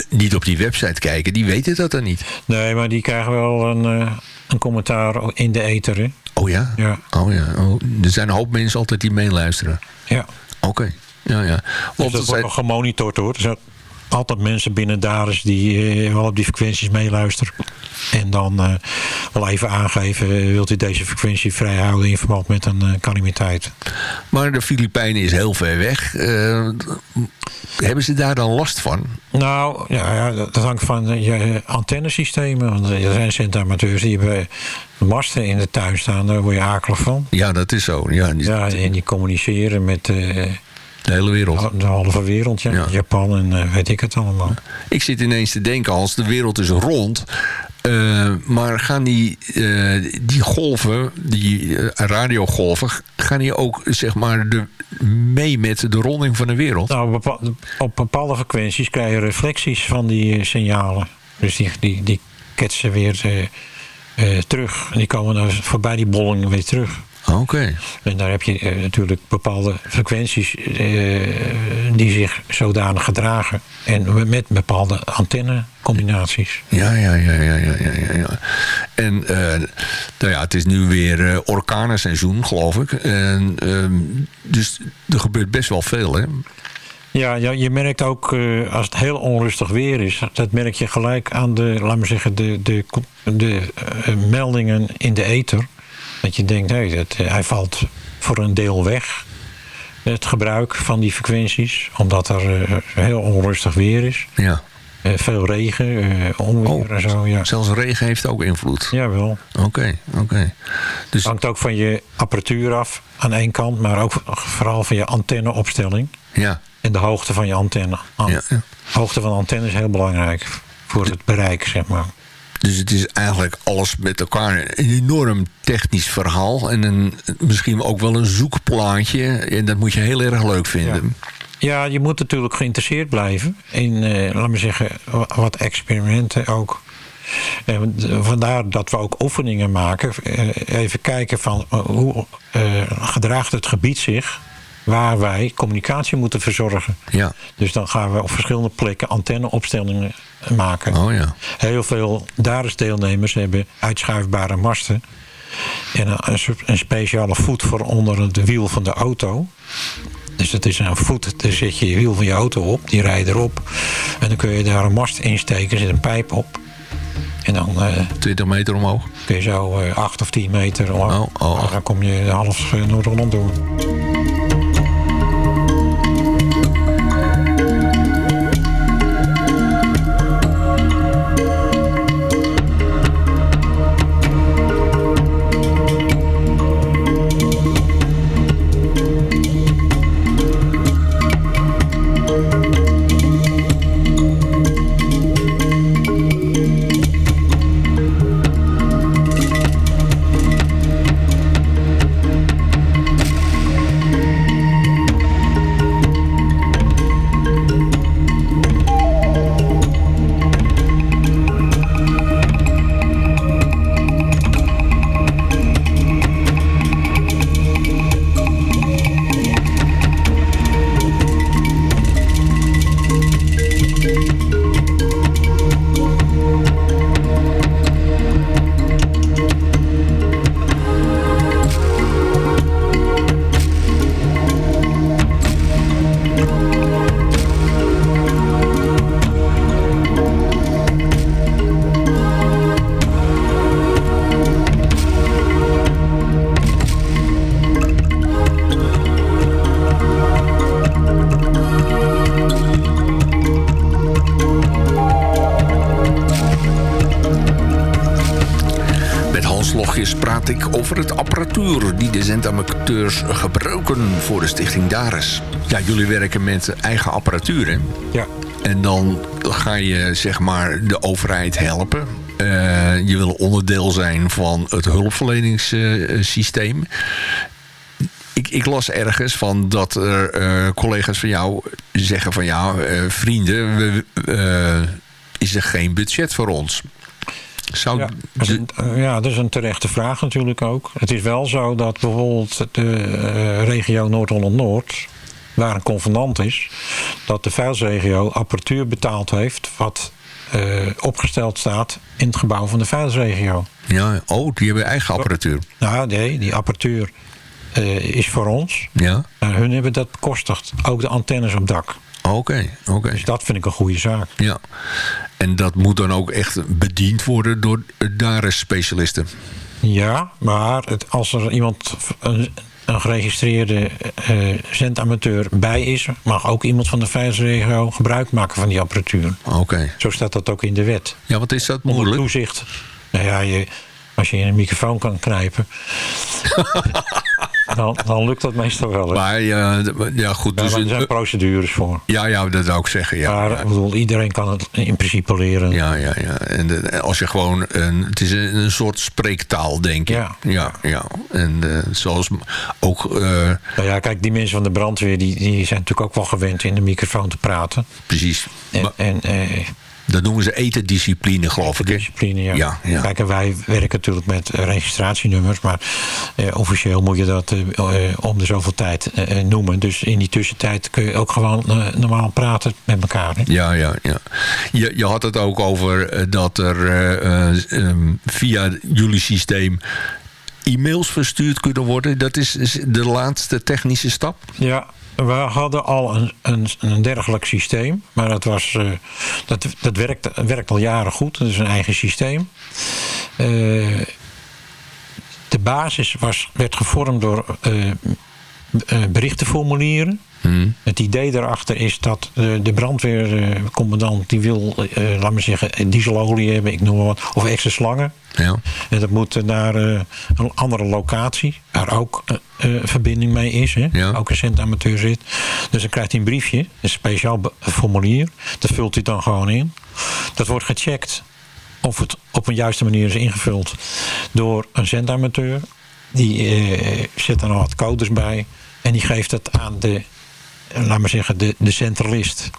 [SPEAKER 4] niet op die website kijken, die weten dat dan niet.
[SPEAKER 5] Nee, maar die krijgen wel een, een commentaar in de ether. Hè?
[SPEAKER 4] Oh ja?
[SPEAKER 5] Ja.
[SPEAKER 4] Oh ja. Oh, er zijn een hoop mensen altijd die meeluisteren.
[SPEAKER 5] Ja.
[SPEAKER 4] Oké. Okay. Ja, ja.
[SPEAKER 5] Want dus dat wordt nog gemonitord hoor. Zijn altijd mensen binnen Daris die uh, wel op die frequenties meeluisteren. En dan uh, wel even aangeven, uh, wilt u deze frequentie vrijhouden in verband met een calamiteit.
[SPEAKER 4] Maar de Filipijnen is heel ver weg. hebben ze daar dan last van?
[SPEAKER 5] Nou, ja, ja dat hangt van je antennesystemen. Want er zijn centamateurs die hebben masten in de tuin staan. Daar word je akelig van.
[SPEAKER 4] Ja, dat is zo. Ja, die,
[SPEAKER 5] ja en die communiceren met
[SPEAKER 4] de hele wereld.
[SPEAKER 5] De halve wereld, ja. Japan en uh, weet ik het allemaal.
[SPEAKER 4] Ik zit ineens te denken, als de wereld is rond... Uh, maar gaan die, uh, die golven, die radiogolven... gaan die ook zeg maar de, mee met de ronding van de wereld?
[SPEAKER 5] Nou, op bepaalde frequenties krijg je reflecties van die signalen. Dus die, die, die ketsen weer terug. En die komen dan voorbij die bolling weer terug.
[SPEAKER 4] Oké.
[SPEAKER 5] En daar heb je uh, natuurlijk bepaalde frequenties uh, die zich zodanig gedragen. En met bepaalde antennecombinaties.
[SPEAKER 4] Ja, ja, ja, ja, ja, ja. ja. En uh, nou ja, het is nu weer orkanenseizoen, geloof ik. En, ehm, dus er gebeurt best wel veel, hè?
[SPEAKER 5] Ja, ja, je merkt ook als het heel onrustig weer is, dat merk je gelijk aan de, laten we zeggen, de, de, de meldingen in de ether. Dat je denkt, hey, dat, eh, hij valt voor een deel weg. Het gebruik van die frequenties. Omdat er uh, heel onrustig weer is.
[SPEAKER 4] Ja.
[SPEAKER 5] Uh, veel regen, uh, onweer oh, en zo. Ja.
[SPEAKER 4] Zelfs regen heeft ook invloed?
[SPEAKER 5] Jawel.
[SPEAKER 4] Oké, oké. Okay.
[SPEAKER 5] Dus... hangt ook van je apparatuur af aan één kant. Maar ook vooral van je antenneopstelling.
[SPEAKER 4] Ja.
[SPEAKER 5] En de hoogte van je antenne.
[SPEAKER 4] Ja, ja.
[SPEAKER 5] hoogte van de antenne is heel belangrijk voor het bereik, zeg maar.
[SPEAKER 4] Dus het is eigenlijk alles met elkaar een enorm technisch verhaal. En een, misschien ook wel een zoekplaatje. En dat moet je heel erg leuk vinden.
[SPEAKER 5] Ja, je moet natuurlijk geïnteresseerd blijven. In, uh, laat me zeggen, wat experimenten ook. En vandaar dat we ook oefeningen maken. Eh, even kijken van eh, hoe gedraagt het gebied zich waar wij communicatie moeten verzorgen.
[SPEAKER 4] Ja.
[SPEAKER 5] Dus dan gaan we op verschillende plekken antenneopstellingen maken.
[SPEAKER 4] Oh ja.
[SPEAKER 5] Heel veel DARES-deelnemers hebben uitschuifbare masten. En een, een speciale voet voor onder het wiel van de auto. Dus dat is een voet, daar zet je je wiel van je auto op, die rijdt erop. En dan kun je daar een mast insteken, er zit een pijp op. En dan... Uh,
[SPEAKER 4] 20 meter omhoog?
[SPEAKER 5] Kun je zo uh, 8 of 10 meter omhoog.
[SPEAKER 4] Oh, oh.
[SPEAKER 5] Dan kom je half uh, Noord-Holland door.
[SPEAKER 4] Ja, jullie werken met eigen apparatuur, hè?
[SPEAKER 5] Ja.
[SPEAKER 4] En dan ga je, zeg maar, de overheid helpen. Uh, je wil onderdeel zijn van het hulpverleningssysteem. ik, ik las ergens van dat er eh, collega's van jou zeggen van ja, eh, vrienden, we, eh, is er geen budget voor ons? Zou
[SPEAKER 5] Ja, dat is
[SPEAKER 4] de-
[SPEAKER 5] een, ja, dat is een terechte vraag natuurlijk ook. Het is wel zo dat bijvoorbeeld de eh, regio Noord-Holland-Noord... waar een convenant is... dat de veiligheidsregio apparatuur betaald heeft... wat eh, opgesteld staat in het gebouw van de veiligheidsregio.
[SPEAKER 4] ja, oh, die hebben eigen apparatuur.
[SPEAKER 5] Nou, nee, die apparatuur eh, is voor ons.
[SPEAKER 4] Ja,
[SPEAKER 5] Maar hun hebben dat bekostigd. Ook de antennes op dak.
[SPEAKER 4] Oké, oké.
[SPEAKER 5] Dus dat vind ik een goede zaak.
[SPEAKER 4] Ja, en dat moet dan ook echt bediend worden door DARES-specialisten.
[SPEAKER 5] Ja, maar het, als er iemand, een, een geregistreerde eh zendamateur bij is... mag ook iemand van de veiligheidsregio gebruik maken van die apparatuur.
[SPEAKER 4] Oké.
[SPEAKER 5] Zo staat dat ook in de wet.
[SPEAKER 4] Ja, wat is dat
[SPEAKER 5] Onder
[SPEAKER 4] moeilijk?
[SPEAKER 5] toezicht. Nou ja, je, als je in een microfoon kan knijpen... dan, dan lukt dat meestal wel. hè.
[SPEAKER 4] Maar ja, ja goed,
[SPEAKER 5] Ja,
[SPEAKER 4] dus
[SPEAKER 5] er zijn procedures voor.
[SPEAKER 4] ja, ja, dat zou ik zeggen. Ja,
[SPEAKER 5] maar
[SPEAKER 4] ja.
[SPEAKER 5] ik bedoel, iedereen kan het in principe leren.
[SPEAKER 4] Ja, ja, ja. En de- als je gewoon een, het is een, een soort spreektaal, denk ik.
[SPEAKER 5] Ja.
[SPEAKER 4] ja, ja. En eh, zoals ook, eh,
[SPEAKER 5] Nou ja, kijk, die mensen van de brandweer... die, die zijn natuurlijk ook wel gewend in de microfoon te praten.
[SPEAKER 4] precies.
[SPEAKER 5] En,
[SPEAKER 4] Maar
[SPEAKER 5] en eh,
[SPEAKER 4] dat noemen ze etendiscipline, geloof ik.
[SPEAKER 5] discipline, ja.
[SPEAKER 4] Ja, ja.
[SPEAKER 5] Kijk, en wij werken natuurlijk met registratienummers, maar eh, officieel moet je dat eh, eh, om de zoveel tijd eh, eh, noemen. Dus in die tussentijd kun je ook gewoon eh, normaal praten met elkaar. Hè?
[SPEAKER 4] Ja, ja, ja. Je, je had het ook over dat er eh, eh, ehm, via jullie systeem e-mails verstuurd kunnen worden. Dat is de laatste technische stap?
[SPEAKER 5] Ja, we hadden al een, een, een dergelijk systeem, maar dat, was, eh, dat, dat werkt, werkt al jaren goed. Dat is een eigen systeem. Eh, de basis was, werd gevormd door eh, eh, berichtenformulieren.
[SPEAKER 4] Hm.
[SPEAKER 5] Het idee daarachter is dat de, de brandweercommandant die wil, eh, laat maar zeggen, dieselolie hebben, ik noem maar wat, of extra slangen.
[SPEAKER 4] Ja.
[SPEAKER 5] En dat moet naar eh, een andere locatie, waar ook eh, eh, verbinding mee is. Hè?
[SPEAKER 4] Ja.
[SPEAKER 5] Ook een centamateur zit. Dus dan krijgt hij een briefje, een speciaal formulier. Dat vult hij dan gewoon in. Dat wordt gecheckt of het op een juiste manier is ingevuld door een zendamateur. Die eh, zet er nog wat codes bij. En die geeft het aan de, eh, laat maar zeggen, de, de centralist.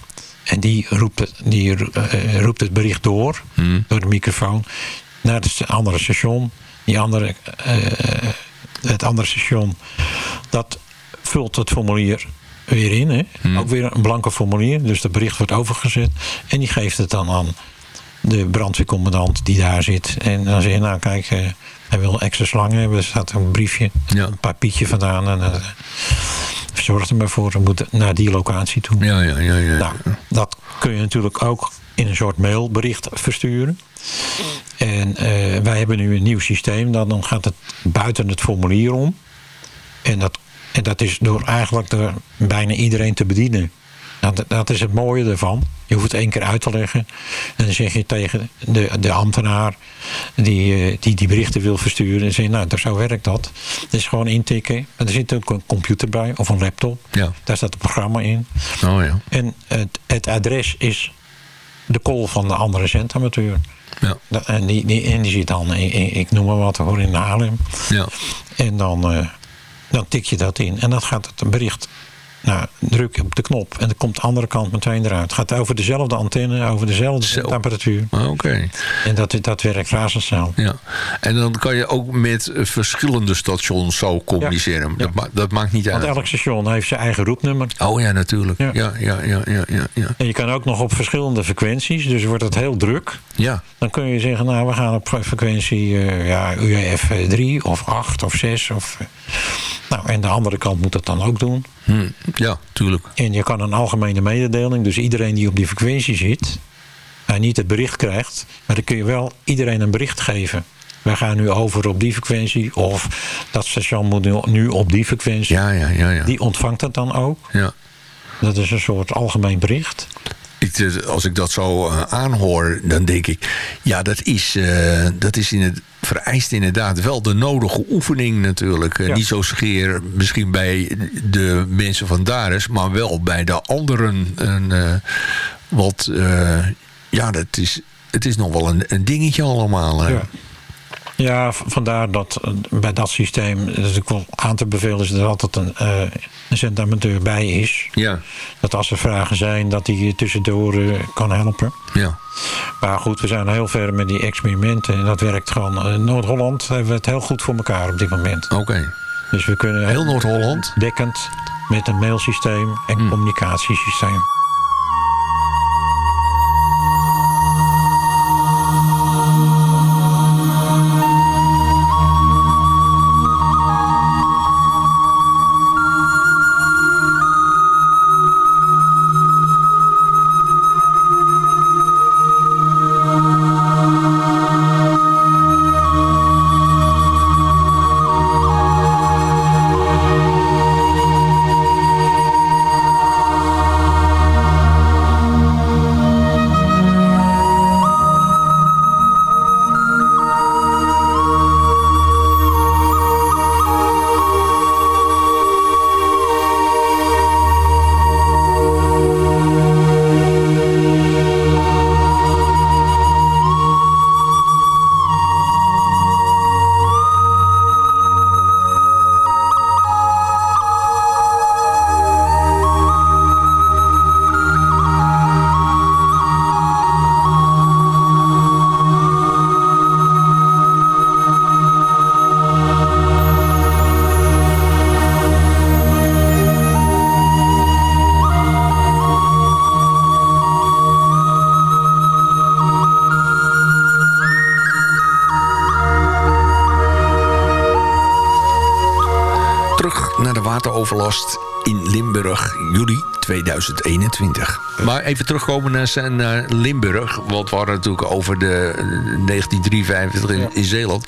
[SPEAKER 5] En die roept het, die, eh, roept het bericht door,
[SPEAKER 4] Hm.
[SPEAKER 5] door de microfoon, naar het andere station. Die andere, het andere station, dat vult het formulier weer in. Hè? Ook weer een blanke formulier. Dus dat bericht wordt overgezet. En die geeft het dan aan de brandweercommandant die daar zit. En dan zeg je, nou kijk, hij wil extra slangen hebben. Er staat een briefje,
[SPEAKER 4] Ja.
[SPEAKER 5] een papietje vandaan. En uh, zorg er maar voor, we moeten naar die locatie toe.
[SPEAKER 4] Ja, ja, ja. ja.
[SPEAKER 5] Nou, dat kun je natuurlijk ook in een soort mailbericht versturen. En eh, wij hebben nu een nieuw systeem. Dan, gaat het buiten het formulier om. En dat, en dat is door eigenlijk door bijna iedereen te bedienen. Dat, dat is het mooie ervan. Je hoeft het één keer uit te leggen. En dan zeg je tegen de, de ambtenaar die, eh, die die berichten wil versturen. En zeg je, nou, daar zo werkt dat. Het is gewoon intikken. En er zit ook een computer bij of een laptop.
[SPEAKER 4] Ja.
[SPEAKER 5] Daar staat het programma in.
[SPEAKER 4] Oh ja.
[SPEAKER 5] En het, het adres is de call van de andere zendamateur.
[SPEAKER 4] Ja.
[SPEAKER 5] En die, die, en die zit dan, ik, noem maar wat, hoor, in Haarlem.
[SPEAKER 4] Ja.
[SPEAKER 5] En dan, eh, dan tik je dat in. En dan gaat het bericht, nou, druk op de knop. En dan komt de andere kant meteen eruit. Het gaat over dezelfde antenne, over dezelfde
[SPEAKER 4] Zo.
[SPEAKER 5] temperatuur.
[SPEAKER 4] Ah, Oké.
[SPEAKER 5] En dat, dat werkt razendsnel.
[SPEAKER 4] Ja. En dan kan je ook met eh, verschillende stations zo communiceren.
[SPEAKER 5] Ja.
[SPEAKER 4] Dat, ma- dat maakt niet
[SPEAKER 5] Want
[SPEAKER 4] uit.
[SPEAKER 5] elk station heeft zijn eigen roepnummer.
[SPEAKER 4] Oh ja, natuurlijk. Ja,
[SPEAKER 5] Ja.
[SPEAKER 4] ja, ja, ja, ja.
[SPEAKER 5] En je kan ook nog op verschillende frequenties. Dus wordt het heel druk.
[SPEAKER 4] ja.
[SPEAKER 5] Dan kun je zeggen, nou, we gaan op frequentie eh, ja, UEF 3 of 8 of 6. Of, eh, nou, en de andere kant moet dat dan ook doen.
[SPEAKER 4] Hm. Ja, tuurlijk.
[SPEAKER 5] En je kan een algemene mededeling, dus iedereen die op die frequentie zit, en niet het bericht krijgt, maar dan kun je wel iedereen een bericht geven. Wij gaan nu over op die frequentie, of dat station moet nu, op die frequentie.
[SPEAKER 4] Ja, ja, ja. ja.
[SPEAKER 5] Die ontvangt het dan ook.
[SPEAKER 4] ja.
[SPEAKER 5] Dat is een soort algemeen bericht.
[SPEAKER 4] Ik, eh, als ik dat zo eh, aanhoor, dan denk ik... ja, dat, is, eh, dat is in het, vereist inderdaad wel de nodige oefening natuurlijk.
[SPEAKER 5] Ja.
[SPEAKER 4] Niet zo scheer misschien bij de mensen van Dares... maar wel bij de anderen. En, eh, ja, dat is, het is nog wel een, een dingetje allemaal.
[SPEAKER 5] Ja. Ja, vandaar dat uh, bij dat systeem natuurlijk wel aan te bevelen is dat er altijd een, uh, een zendamateur bij is.
[SPEAKER 4] Ja.
[SPEAKER 5] Dat als er vragen zijn, dat hij tussendoor uh, kan helpen.
[SPEAKER 4] Ja.
[SPEAKER 5] Maar goed, we zijn heel ver met die experimenten en dat werkt gewoon. In Noord-Holland hebben we het heel goed voor elkaar op dit moment.
[SPEAKER 4] Oké. Okay.
[SPEAKER 5] Dus we kunnen
[SPEAKER 4] heel Noord-Holland
[SPEAKER 5] dekkend met een mailsysteem en hmm. communicatiesysteem.
[SPEAKER 4] Wateroverlast in Limburg juli 2021. Maar even terugkomen naar, naar Limburg. Want we hadden natuurlijk over de 1953 in, in, Zeeland.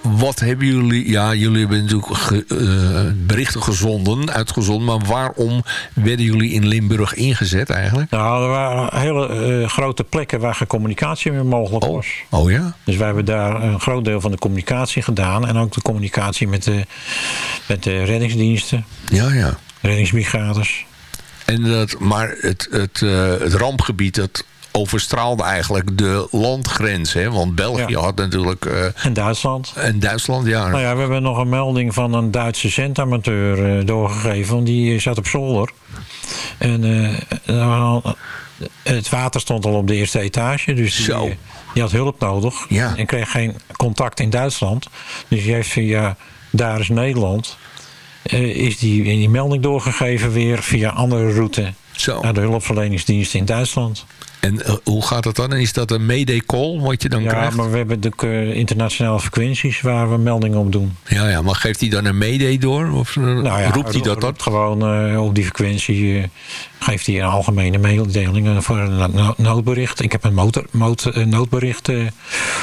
[SPEAKER 4] Wat hebben jullie... Ja, jullie hebben natuurlijk ge, uh, berichten gezonden, uitgezonden. Maar waarom werden jullie in Limburg ingezet eigenlijk?
[SPEAKER 5] Nou, er waren hele uh, grote plekken waar communicatie meer mogelijk was.
[SPEAKER 4] Oh. oh ja?
[SPEAKER 5] Dus wij hebben daar een groot deel van de communicatie gedaan. En ook de communicatie met de, met de reddingsdiensten.
[SPEAKER 4] Ja, ja.
[SPEAKER 5] Reddingsbrigades.
[SPEAKER 4] En dat, maar het, het, uh, het rampgebied, dat overstraalde eigenlijk de landgrens. Hè? Want België ja. had natuurlijk... Uh,
[SPEAKER 5] en Duitsland.
[SPEAKER 4] En Duitsland, ja.
[SPEAKER 5] Nou ja, we hebben nog een melding van een Duitse zendamateur uh, doorgegeven. Want die zat op zolder. En het water stond al op de eerste etage. Dus die,
[SPEAKER 4] Zo.
[SPEAKER 5] die had hulp nodig.
[SPEAKER 4] Ja.
[SPEAKER 5] En kreeg geen contact in Duitsland. Dus die heeft via Daar is Nederland uh, is die, die melding doorgegeven weer via andere route
[SPEAKER 4] Zo.
[SPEAKER 5] naar de hulpverleningsdienst in Duitsland.
[SPEAKER 4] En uh, hoe gaat dat dan? Is dat een mayday-call wat je dan
[SPEAKER 5] ja,
[SPEAKER 4] krijgt?
[SPEAKER 5] Ja, maar we hebben natuurlijk uh, internationale frequenties waar we meldingen op doen.
[SPEAKER 4] Ja, ja maar geeft hij dan een mayday door? Of
[SPEAKER 5] nou ja,
[SPEAKER 4] roept hij dat dan?
[SPEAKER 5] Gewoon op die frequentie geeft hij een algemene mededeling voor een noodbericht. Ik heb een motor, motor, noodbericht okay.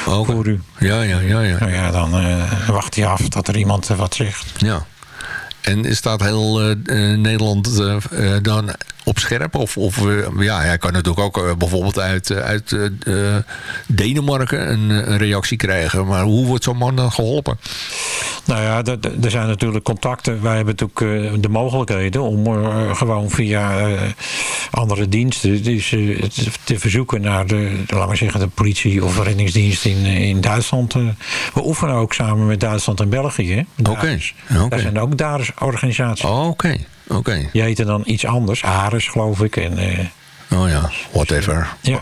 [SPEAKER 5] voor u.
[SPEAKER 4] Ja, ja, ja. ja.
[SPEAKER 5] Nou ja, dan wacht hij af dat er iemand wat zegt.
[SPEAKER 4] Ja. En staat heel Nederland dan op scherp? Of, of ja, hij kan natuurlijk ook bijvoorbeeld uit, uit Denemarken een, een, reactie krijgen. Maar hoe wordt zo'n man dan geholpen?
[SPEAKER 5] Nou ja, er zijn natuurlijk contacten. Wij hebben natuurlijk de mogelijkheden om gewoon via andere diensten dus, te verzoeken naar de, laten we zeggen, de politie of reddingsdienst in, in Duitsland. We oefenen ook samen met Duitsland en België.
[SPEAKER 4] Oké. Okay. Okay.
[SPEAKER 5] Daar zijn ook daar organisaties.
[SPEAKER 4] Oké. Okay. Okay.
[SPEAKER 5] Die heten dan iets anders. Ares, geloof ik. En, uh,
[SPEAKER 4] oh ja, whatever.
[SPEAKER 5] Ja,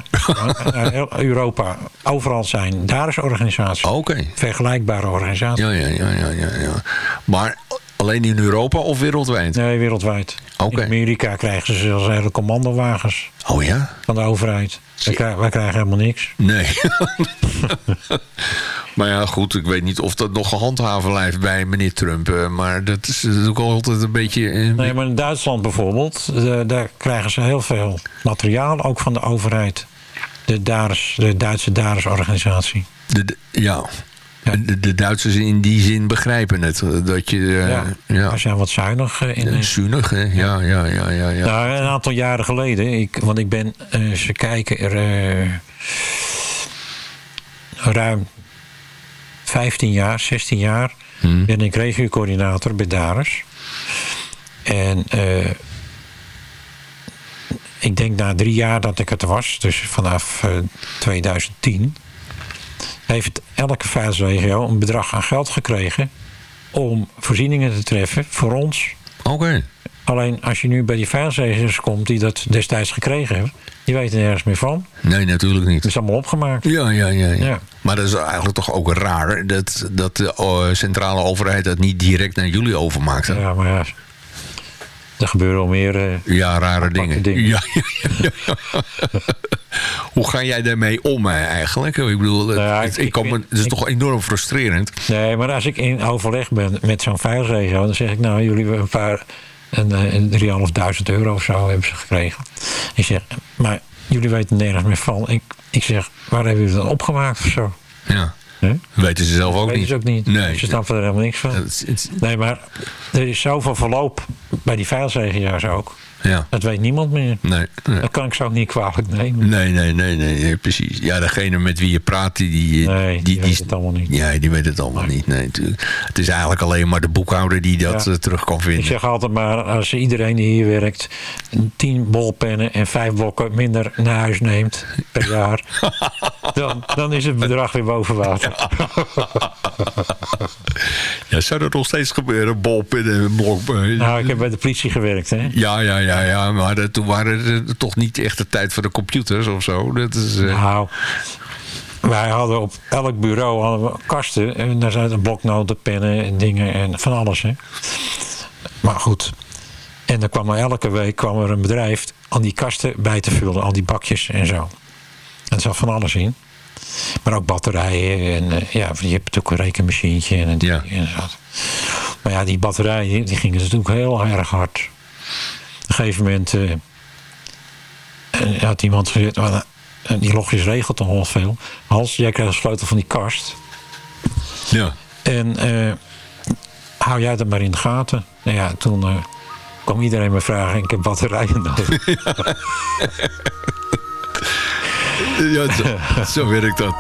[SPEAKER 5] Europa. Overal zijn daar is organisaties.
[SPEAKER 4] Oké.
[SPEAKER 5] Vergelijkbare organisaties.
[SPEAKER 4] Ja, ja, ja, ja, ja, ja. Maar alleen in Europa of wereldwijd?
[SPEAKER 5] Nee, wereldwijd. In Amerika krijgen ze zelfs hele commandowagens.
[SPEAKER 4] Oh ja?
[SPEAKER 5] Van de overheid. Wij, krijgen, wij krijgen helemaal niks.
[SPEAKER 4] Nee. maar ja, goed, ik weet niet of dat nog gehandhaven blijft bij meneer Trump. Maar dat is natuurlijk altijd een beetje...
[SPEAKER 5] Nee, maar in Duitsland bijvoorbeeld, daar krijgen ze heel veel materiaal, ook van de overheid. De, Dares, de Duitse Dares-organisatie.
[SPEAKER 4] Ja, de, de, Duitsers in die zin begrijpen het. Dat je, uh,
[SPEAKER 5] ja, ja. Als je wat zuinig uh, in...
[SPEAKER 4] Zuinig, hè? Ja, ja, ja, ja, ja.
[SPEAKER 5] Nou, een aantal jaren geleden, ik, want ik ben, uh, ze kijken er ruim 15 jaar, 16 jaar, hmm. ben ik regiocoördinator bij Dares. En ik denk na drie jaar dat ik het was, dus vanaf 2010 heeft elke veiligheidsregio een bedrag aan geld gekregen om voorzieningen te treffen voor ons.
[SPEAKER 4] Oké.
[SPEAKER 5] Alleen als je nu bij die veiligheidsregio's komt die dat destijds gekregen hebben, die weten er ergens meer van.
[SPEAKER 4] Nee, natuurlijk niet.
[SPEAKER 5] Het is allemaal opgemaakt.
[SPEAKER 4] Ja, ja, ja, ja,
[SPEAKER 5] Ja.
[SPEAKER 4] Maar dat is eigenlijk toch ook raar dat, dat de eh, centrale overheid dat niet direct naar jullie overmaakt. hè?
[SPEAKER 5] Ja, maar ja, er gebeuren al meer... eh,
[SPEAKER 4] Ja, rare dingen.
[SPEAKER 5] dingen.
[SPEAKER 4] Ja, ja. Hoe ga jij daarmee om hè, eigenlijk? Ik bedoel, het,
[SPEAKER 5] Nou
[SPEAKER 4] het,
[SPEAKER 5] ik- vind-
[SPEAKER 4] het is
[SPEAKER 5] ik-
[SPEAKER 4] toch enorm frustrerend.
[SPEAKER 5] Nee, maar als ik in overleg ben met zo'n veiligheidsregio... dan zeg ik, nou, jullie hebben een paar... een, eh, een 3.500 euro of zo hebben ze gekregen. Ik zeg, maar jullie weten nergens meer van. Ik, ik zeg, waar hebben jullie dan opgemaakt of zo?
[SPEAKER 4] Ja.
[SPEAKER 5] Hè?
[SPEAKER 4] Weten ze zelf ook
[SPEAKER 5] weten
[SPEAKER 4] niet.
[SPEAKER 5] ze ook niet.
[SPEAKER 4] Nee.
[SPEAKER 5] Ze snappen er helemaal niks van. Nee, maar er is zoveel verloop bij die veiligheidsregio's ook.
[SPEAKER 4] Ja.
[SPEAKER 5] Dat weet niemand meer.
[SPEAKER 4] Nee, nee.
[SPEAKER 5] Dat kan ik zo ook niet kwalijk nemen.
[SPEAKER 4] Nee, nee, nee, nee, nee, precies. Ja, degene met wie je praat, die... die
[SPEAKER 5] Nee, die weet het allemaal niet.
[SPEAKER 4] Ja, die weet het allemaal niet. Nee, natuurlijk. Het is eigenlijk alleen maar de boekhouder die dat
[SPEAKER 5] Ja.
[SPEAKER 4] eh, terug kan vinden.
[SPEAKER 5] Ik zeg altijd maar, als iedereen die hier werkt... tien bolpennen en vijf blokken minder naar huis neemt per jaar... dan, dan is het bedrag weer boven water.
[SPEAKER 4] Ja, zou dat nog steeds gebeuren? Bolpen en blok... eh,
[SPEAKER 5] Nou, ik heb bij de politie gewerkt, hè.
[SPEAKER 4] Ja, ja, ja, ja. Maar dat, toen waren het toch niet echt de tijd voor de computers of zo. Dat is... eh,
[SPEAKER 5] Nou, wij hadden op elk bureau hadden we kasten. En daar zaten bloknoten, pennen en dingen en van alles. Hè. Maar goed. En dan kwam er elke week kwam er een bedrijf aan die kasten bij te vullen. Al die bakjes en zo. En er zat van alles in. Maar ook batterijen. En eh, ja, je hebt natuurlijk een rekenmachientje en ding
[SPEAKER 4] Ja.
[SPEAKER 5] en zo. Maar ja, die batterijen die gingen natuurlijk heel erg hard. Op een gegeven moment... eh, en had iemand gezegd, "Oh, nou, en die logjes regelt toch wel veel. Hans, jij krijgt de sleutel van die kast.
[SPEAKER 4] ja.
[SPEAKER 5] En eh, hou jij dat maar in de gaten. Nou ja, toen eh, kwam iedereen me vragen, ik heb batterijen nodig.
[SPEAKER 4] ja zo, zo werkt dat.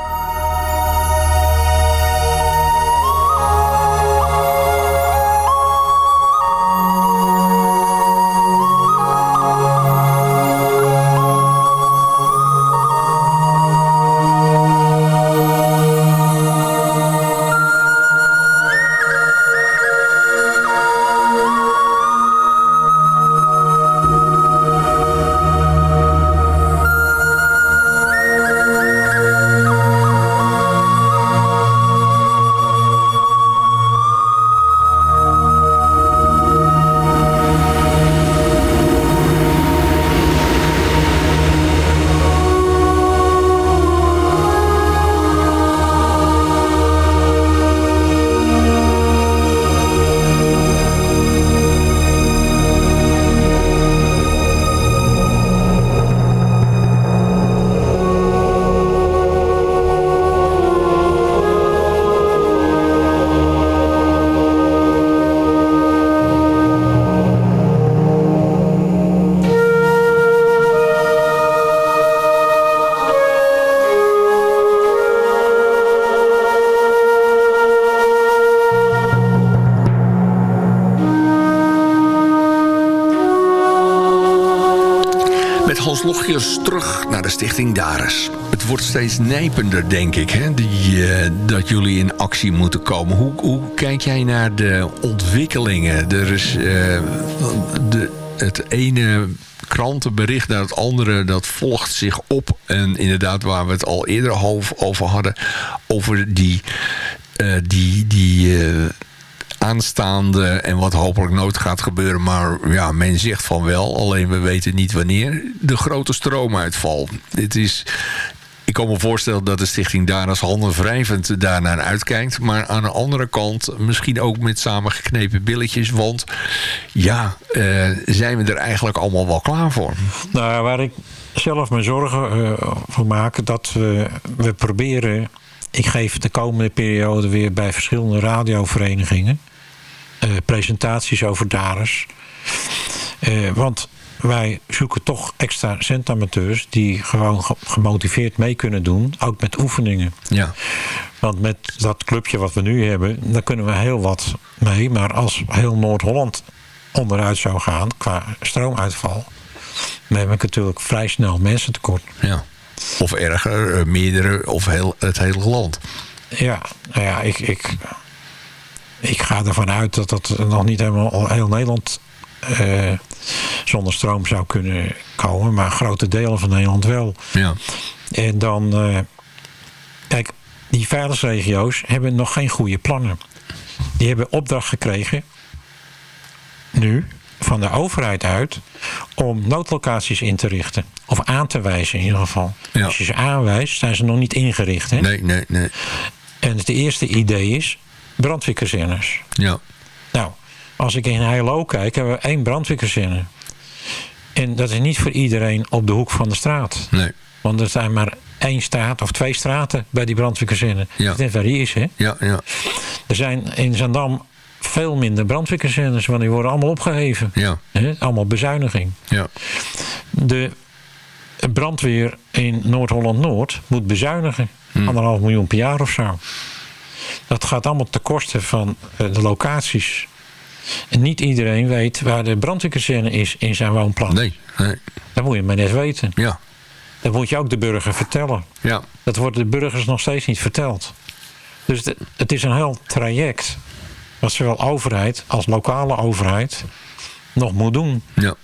[SPEAKER 4] Het wordt steeds nijpender, denk ik, hè, die, eh, dat jullie in actie moeten komen. Hoe, hoe kijk jij naar de ontwikkelingen? Er is eh, de, het ene krantenbericht naar het andere, dat volgt zich op. En inderdaad, waar we het al eerder over hadden, over die, eh, die, die aanstaande en wat hopelijk nooit gaat gebeuren. Maar ja, men zegt van wel, alleen we weten niet wanneer. De grote stroomuitval. Dit is... Ik kan me voorstellen dat de stichting daar als handen wrijvend daarnaar uitkijkt. Maar aan de andere kant misschien ook met samengeknepen billetjes. Want ja, eh, zijn we er eigenlijk allemaal wel klaar voor?
[SPEAKER 5] nou, waar ik zelf me zorgen eh, voor maak, dat we, we proberen... Ik geef de komende periode weer bij verschillende radioverenigingen... eh, presentaties over DARES. Eh, want wij zoeken toch extra centamateurs... die gewoon ge- gemotiveerd mee kunnen doen, ook met oefeningen.
[SPEAKER 4] Ja,
[SPEAKER 5] Want met dat clubje wat we nu hebben, daar kunnen we heel wat mee. Maar als heel Noord-Holland onderuit zou gaan qua stroomuitval, dan heb ik natuurlijk vrij snel mensen tekort.
[SPEAKER 4] ja. Of erger, meerdere of heel, het hele land.
[SPEAKER 5] Ja, nou ja, ik, ik, ik ga ervan uit dat dat nog niet helemaal heel Nederland uh, zonder stroom zou kunnen komen. Maar grote delen van Nederland wel.
[SPEAKER 4] Ja.
[SPEAKER 5] En dan, uh, kijk, die veiligheidsregio's hebben nog geen goede plannen. Die hebben opdracht gekregen, nu, van de overheid uit, om noodlocaties in te richten. Of aan te wijzen in ieder geval.
[SPEAKER 4] Ja.
[SPEAKER 5] Als je ze aanwijst, zijn ze nog niet ingericht. Hè?
[SPEAKER 4] Nee, nee, nee.
[SPEAKER 5] En het eerste idee is brandweerkazernes.
[SPEAKER 4] Ja.
[SPEAKER 5] Nou, als ik in Heilo kijk, hebben we één brandweerkazerne. En dat is niet voor iedereen op de hoek van de straat.
[SPEAKER 4] Nee.
[SPEAKER 5] Want er zijn maar één straat of twee straten bij die brandweerkazerne.
[SPEAKER 4] Ja.
[SPEAKER 5] Die is, hè?
[SPEAKER 4] Ja, ja.
[SPEAKER 5] Er zijn in Zandam veel minder brandweerkazernes, want die worden allemaal opgeheven.
[SPEAKER 4] Ja.
[SPEAKER 5] Allemaal bezuiniging.
[SPEAKER 4] Ja.
[SPEAKER 5] De brandweer in Noord-Holland-Noord moet bezuinigen.
[SPEAKER 4] Hmm.
[SPEAKER 5] Anderhalf miljoen per jaar of zo. Dat gaat allemaal ten koste van eh, de locaties. En niet iedereen weet waar de brandweerkazerne is in zijn woonplaats.
[SPEAKER 4] Nee, nee.
[SPEAKER 5] Dat moet je maar net weten.
[SPEAKER 4] Ja.
[SPEAKER 5] Dat moet je ook de burger vertellen.
[SPEAKER 4] Ja.
[SPEAKER 5] Dat wordt de burgers nog steeds niet verteld. Dus het is een heel traject. Wat zowel overheid als lokale overheid nog moet doen.
[SPEAKER 4] Ja.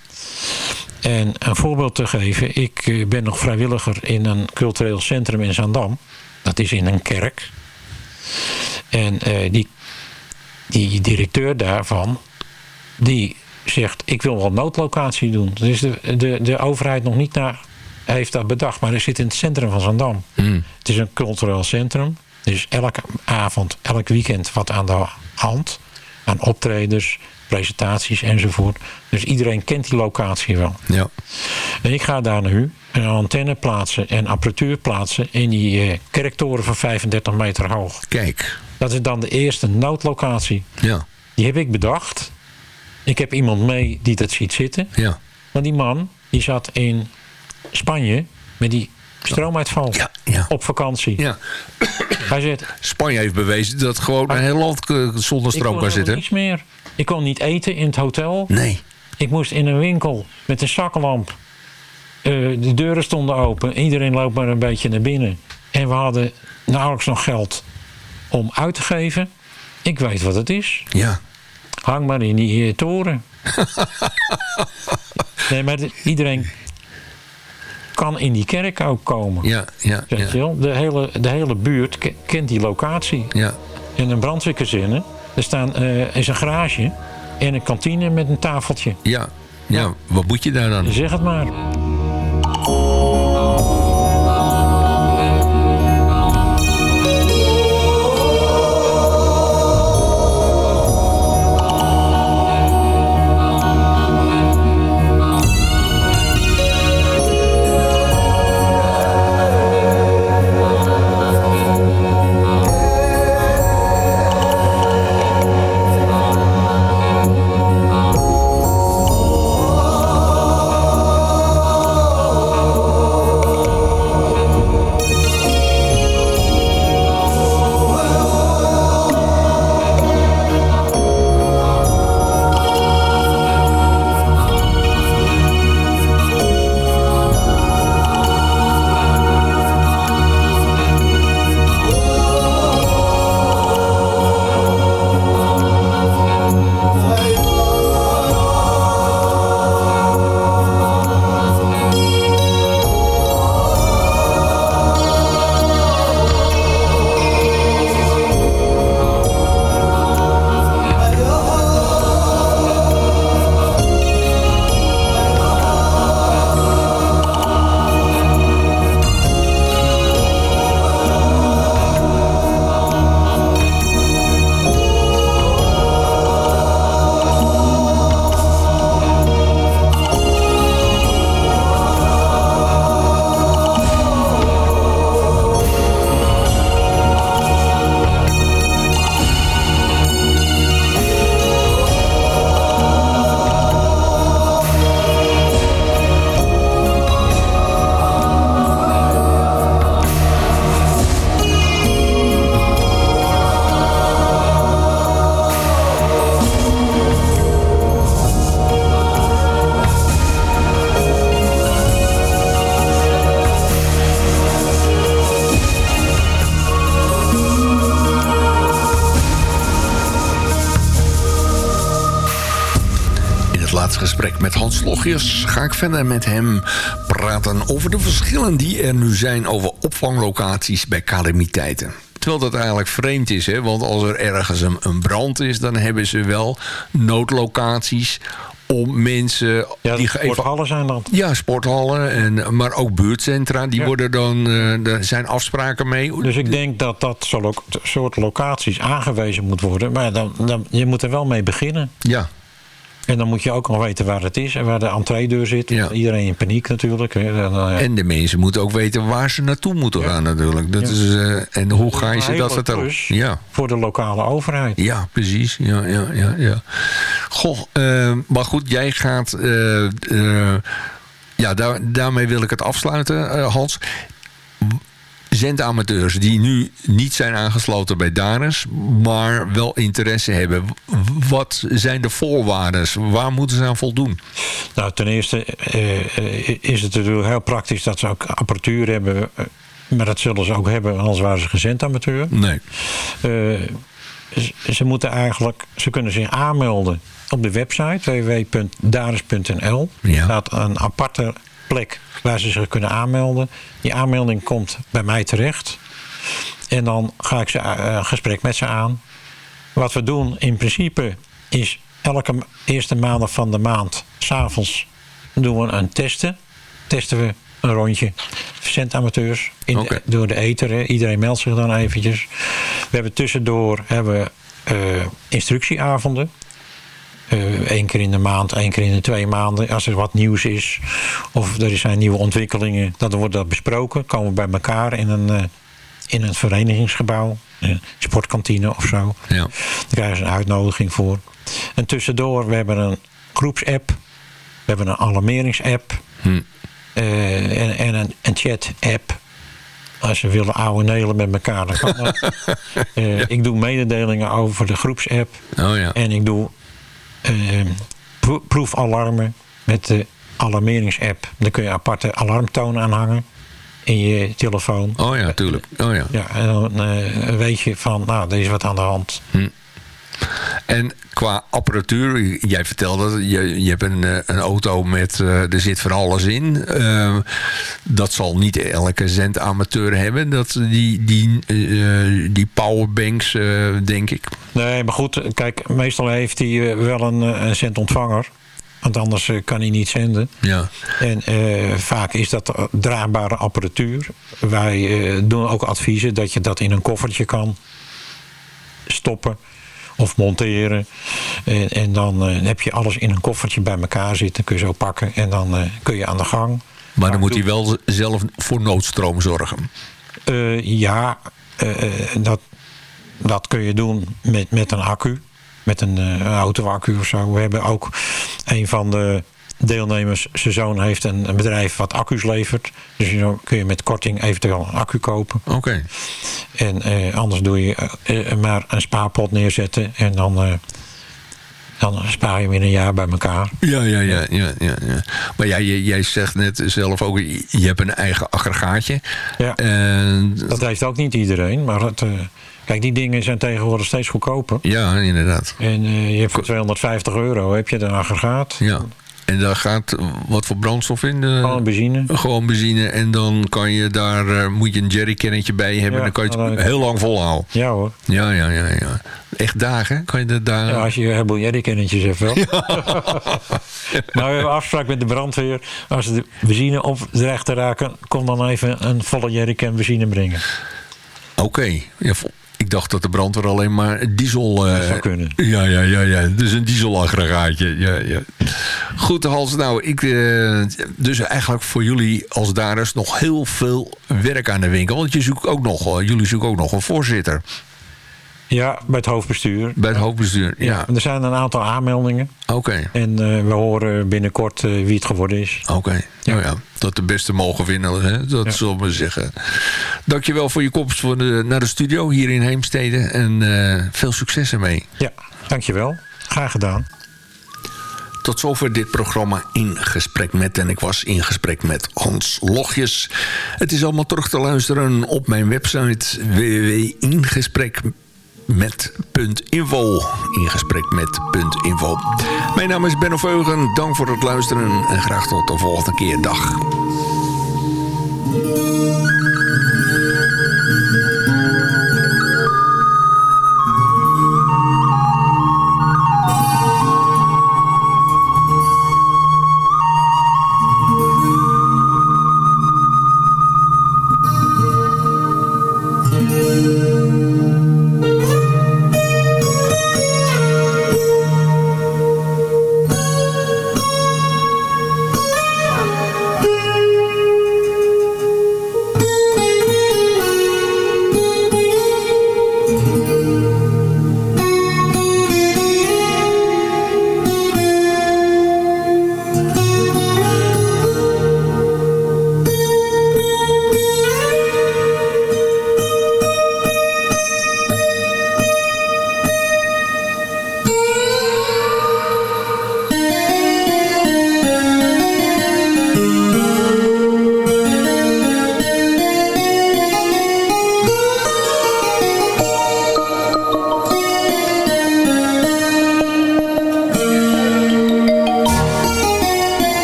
[SPEAKER 5] En een voorbeeld te geven. Ik eh, ben nog vrijwilliger in een cultureel centrum in Zandam. Dat is in een kerk. En eh, die, die directeur daarvan, die zegt, ik wil wel noodlocatie doen. Dus de, de, de overheid nog niet naar heeft dat bedacht. Maar er zit in het centrum van Zandam.
[SPEAKER 4] Mm.
[SPEAKER 5] Het is een cultureel centrum. Dus elke avond, elk weekend wat aan de hand. Aan optredens, presentaties enzovoort. Dus iedereen kent die locatie wel.
[SPEAKER 4] Ja.
[SPEAKER 5] En ik ga daar nu een antenne plaatsen en apparatuur plaatsen in die eh, kerktoren van 35 meter hoog.
[SPEAKER 4] Kijk.
[SPEAKER 5] Dat is dan de eerste noodlocatie.
[SPEAKER 4] Ja.
[SPEAKER 5] Die heb ik bedacht. Ik heb iemand mee die dat ziet zitten.
[SPEAKER 4] Ja.
[SPEAKER 5] Maar die man die zat in Spanje met die stroomuitval
[SPEAKER 4] Ja. Ja.
[SPEAKER 5] op vakantie.
[SPEAKER 4] Ja.
[SPEAKER 5] Hij zegt,
[SPEAKER 4] Spanje heeft bewezen dat gewoon een heel land eh, zonder
[SPEAKER 5] ik
[SPEAKER 4] stroom kan zitten.
[SPEAKER 5] niets meer. Ik kon niet eten in het hotel.
[SPEAKER 4] Nee.
[SPEAKER 5] Ik moest in een winkel met een zaklamp. Eh, de deuren stonden open. Iedereen loopt maar een beetje naar binnen. En we hadden nauwelijks nog geld om uit te geven. Ik weet wat het is.
[SPEAKER 4] Ja.
[SPEAKER 5] Hang maar in die eh, toren. nee, maar de- iedereen kan in die kerk ook komen.
[SPEAKER 4] Ja. Ja. Ja.
[SPEAKER 5] De, hele, de hele buurt ke- kent die locatie.
[SPEAKER 4] Ja.
[SPEAKER 5] In een brandweerkazerne er staan, eh, is een garage en een kantine met een tafeltje.
[SPEAKER 4] Ja. Ja. Wat moet je daar dan?
[SPEAKER 5] Zeg het maar.
[SPEAKER 4] Met Hans Logjes ga ik verder met hem praten over de verschillen die er nu zijn over opvanglocaties bij calamiteiten. Terwijl dat eigenlijk vreemd is, hè? want als er ergens een, een brand is... dan hebben ze wel noodlocaties om mensen...
[SPEAKER 5] Ja,
[SPEAKER 4] die
[SPEAKER 5] sporthallen zijn dat.
[SPEAKER 4] Ja, sporthallen, en, maar ook buurtcentra. Die worden dan, uh, er zijn afspraken mee.
[SPEAKER 5] Dus ik denk dat dat soort locaties aangewezen moet worden. Maar dan, dan, je moet er wel mee beginnen.
[SPEAKER 4] Ja,
[SPEAKER 5] en dan moet je ook nog weten waar het is en waar de entreedeur zit. Iedereen in paniek natuurlijk.
[SPEAKER 4] Eh, en de mensen moeten ook weten waar ze naartoe moeten gaan natuurlijk. Dat is, uh, en hoe ga je ze dat vertellen?
[SPEAKER 5] Ja. Voor de lokale overheid.
[SPEAKER 4] Ja, precies. Ja, ja, ja, ja. Goh, uh, maar goed, jij gaat... ja, daar, daarmee wil ik het afsluiten, Hans zendamateurs die nu niet zijn aangesloten bij Dares, maar wel interesse hebben. Wat zijn de voorwaarden? Waar moeten ze aan voldoen?
[SPEAKER 5] Nou, ten eerste uh, is het natuurlijk heel praktisch dat ze ook apparatuur hebben. Eh, maar dat zullen ze ook hebben, anders waren ze geen zendamateur.
[SPEAKER 4] Nee.
[SPEAKER 5] Uh, ze moeten eigenlijk, ze kunnen zich aanmelden op de website www.dares.nl. Ja. staat een aparte plek waar ze zich kunnen aanmelden. Die aanmelding komt bij mij terecht. En dan ga ik ze, uh, een gesprek met ze aan. Wat we doen in principe is elke eerste maandag van de maand, s'avonds, doen we een testen. Testen we een rondje amateurs in okay. door de ether. Iedereen meldt zich dan eventjes. We hebben tussendoor hebben, uh, instructieavonden. Uh, één keer in de maand, één keer in de twee maanden. Als er wat nieuws is of er zijn nieuwe ontwikkelingen, dan wordt dat besproken. Komen we bij elkaar in een, uh, in een verenigingsgebouw, een sportkantine of zo. Ja. Daar krijgen ze een uitnodiging voor. En tussendoor, we hebben een groepsapp, we hebben een alarmeringsapp hm. uh, en, en een, een chat-app als ze willen ouwe nelen met elkaar, dan kan dat. ja. Ik doe mededelingen over de groepsapp.
[SPEAKER 4] Oh ja.
[SPEAKER 5] En ik doe uh, proefalarmen met de alarmeringsapp. Daar kun je aparte alarmtoon aan hangen in je telefoon.
[SPEAKER 4] Oh ja, tuurlijk. Oh ja.
[SPEAKER 5] ja en dan uh, weet je van, nou, er is wat aan de hand. Hm.
[SPEAKER 4] En qua apparatuur, jij vertelde, je, je hebt een, eh, een auto met, uh, er zit van alles in. Uh, dat zal niet elke zendamateur hebben, dat, die, die, uh, die powerbanks, denk ik.
[SPEAKER 5] Nee, maar goed, kijk, meestal heeft hij wel een, een zendontvanger. Want anders kan hij niet zenden.
[SPEAKER 4] Ja.
[SPEAKER 5] En vaak is dat draagbare apparatuur. Wij doen ook adviezen dat je dat in een koffertje kan stoppen of monteren. En, en dan uh, heb je alles in een koffertje bij elkaar zitten. Kun je zo pakken en dan uh, kun je aan de gang.
[SPEAKER 4] Maar dan moet hij wel zelf voor noodstroom zorgen.
[SPEAKER 5] Uh, ja, dat, dat kun je doen met, met een accu. Met een, een auto-accu of zo. We hebben ook een van de deelnemers, zijn zoon heeft een, een, bedrijf wat accu's levert. Dus dan kun je met korting eventueel een accu kopen.
[SPEAKER 4] Oké.
[SPEAKER 5] En eh, anders doe je eh, eh, maar een spaarpot neerzetten en dan... Eh, dan spaar je hem in een jaar bij elkaar.
[SPEAKER 4] Ja, ja, ja. ja, ja, ja. Maar ja, jij, jij zegt net zelf ook, je hebt een eigen aggregaatje.
[SPEAKER 5] Ja, en... dat heeft ook niet iedereen. Maar het, kijk, die dingen zijn tegenwoordig steeds goedkoper.
[SPEAKER 4] Ja, inderdaad.
[SPEAKER 5] En uh, je hebt voor 250 euro heb je een aggregaat.
[SPEAKER 4] Ja. En daar gaat wat voor brandstof in? De,
[SPEAKER 5] gewoon benzine.
[SPEAKER 4] Gewoon benzine. En dan kan je daar, uh, moet je een jerrycannetje bij hebben. Ja, dan kan je het heel lang volhouden.
[SPEAKER 5] Ja hoor.
[SPEAKER 4] Ja, ja, ja. ja. Echt dagen? Kan je dat daar...
[SPEAKER 5] Ja, als je een heleboel jerrycannetjes hebt wel. Ja. nou, we hebben afspraak met de brandweer. Als de benzine op dreigt te raken, kom dan even een volle jerrycan benzine brengen.
[SPEAKER 4] Oké. Okay. Ja, ik dacht dat de brandweer alleen maar diesel...
[SPEAKER 5] Uh, zou kunnen.
[SPEAKER 4] Ja, ja, ja, ja. Dus een dieselaggregaatje. Ja, ja. Goed, Hans. Nou, ik, uh, dus eigenlijk voor jullie als daar is nog heel veel werk aan de winkel. Want je zoekt ook nog, jullie zoeken ook nog een voorzitter.
[SPEAKER 5] Ja, bij het hoofdbestuur.
[SPEAKER 4] Bij het hoofdbestuur, ja.
[SPEAKER 5] er zijn een aantal aanmeldingen.
[SPEAKER 4] Oké.
[SPEAKER 5] En uh, we horen binnenkort uh, wie het geworden is.
[SPEAKER 4] Oké, ja. Nou ja. Dat de beste mogen winnen, hè? dat ja. zullen we zeggen. Dankjewel voor je komst voor de, naar de studio hier in Heemstede. En uh, veel succes ermee.
[SPEAKER 5] Ja, dankjewel. Graag gedaan.
[SPEAKER 4] Tot zover dit programma In Gesprek Met. En ik was in gesprek met Hans Logjes. Het is allemaal terug te luisteren op mijn website www.ingesprek.nl met .info. In gesprek met .info. Mijn naam is Benno Veugen. Dank voor het luisteren en graag tot de volgende keer. Dag.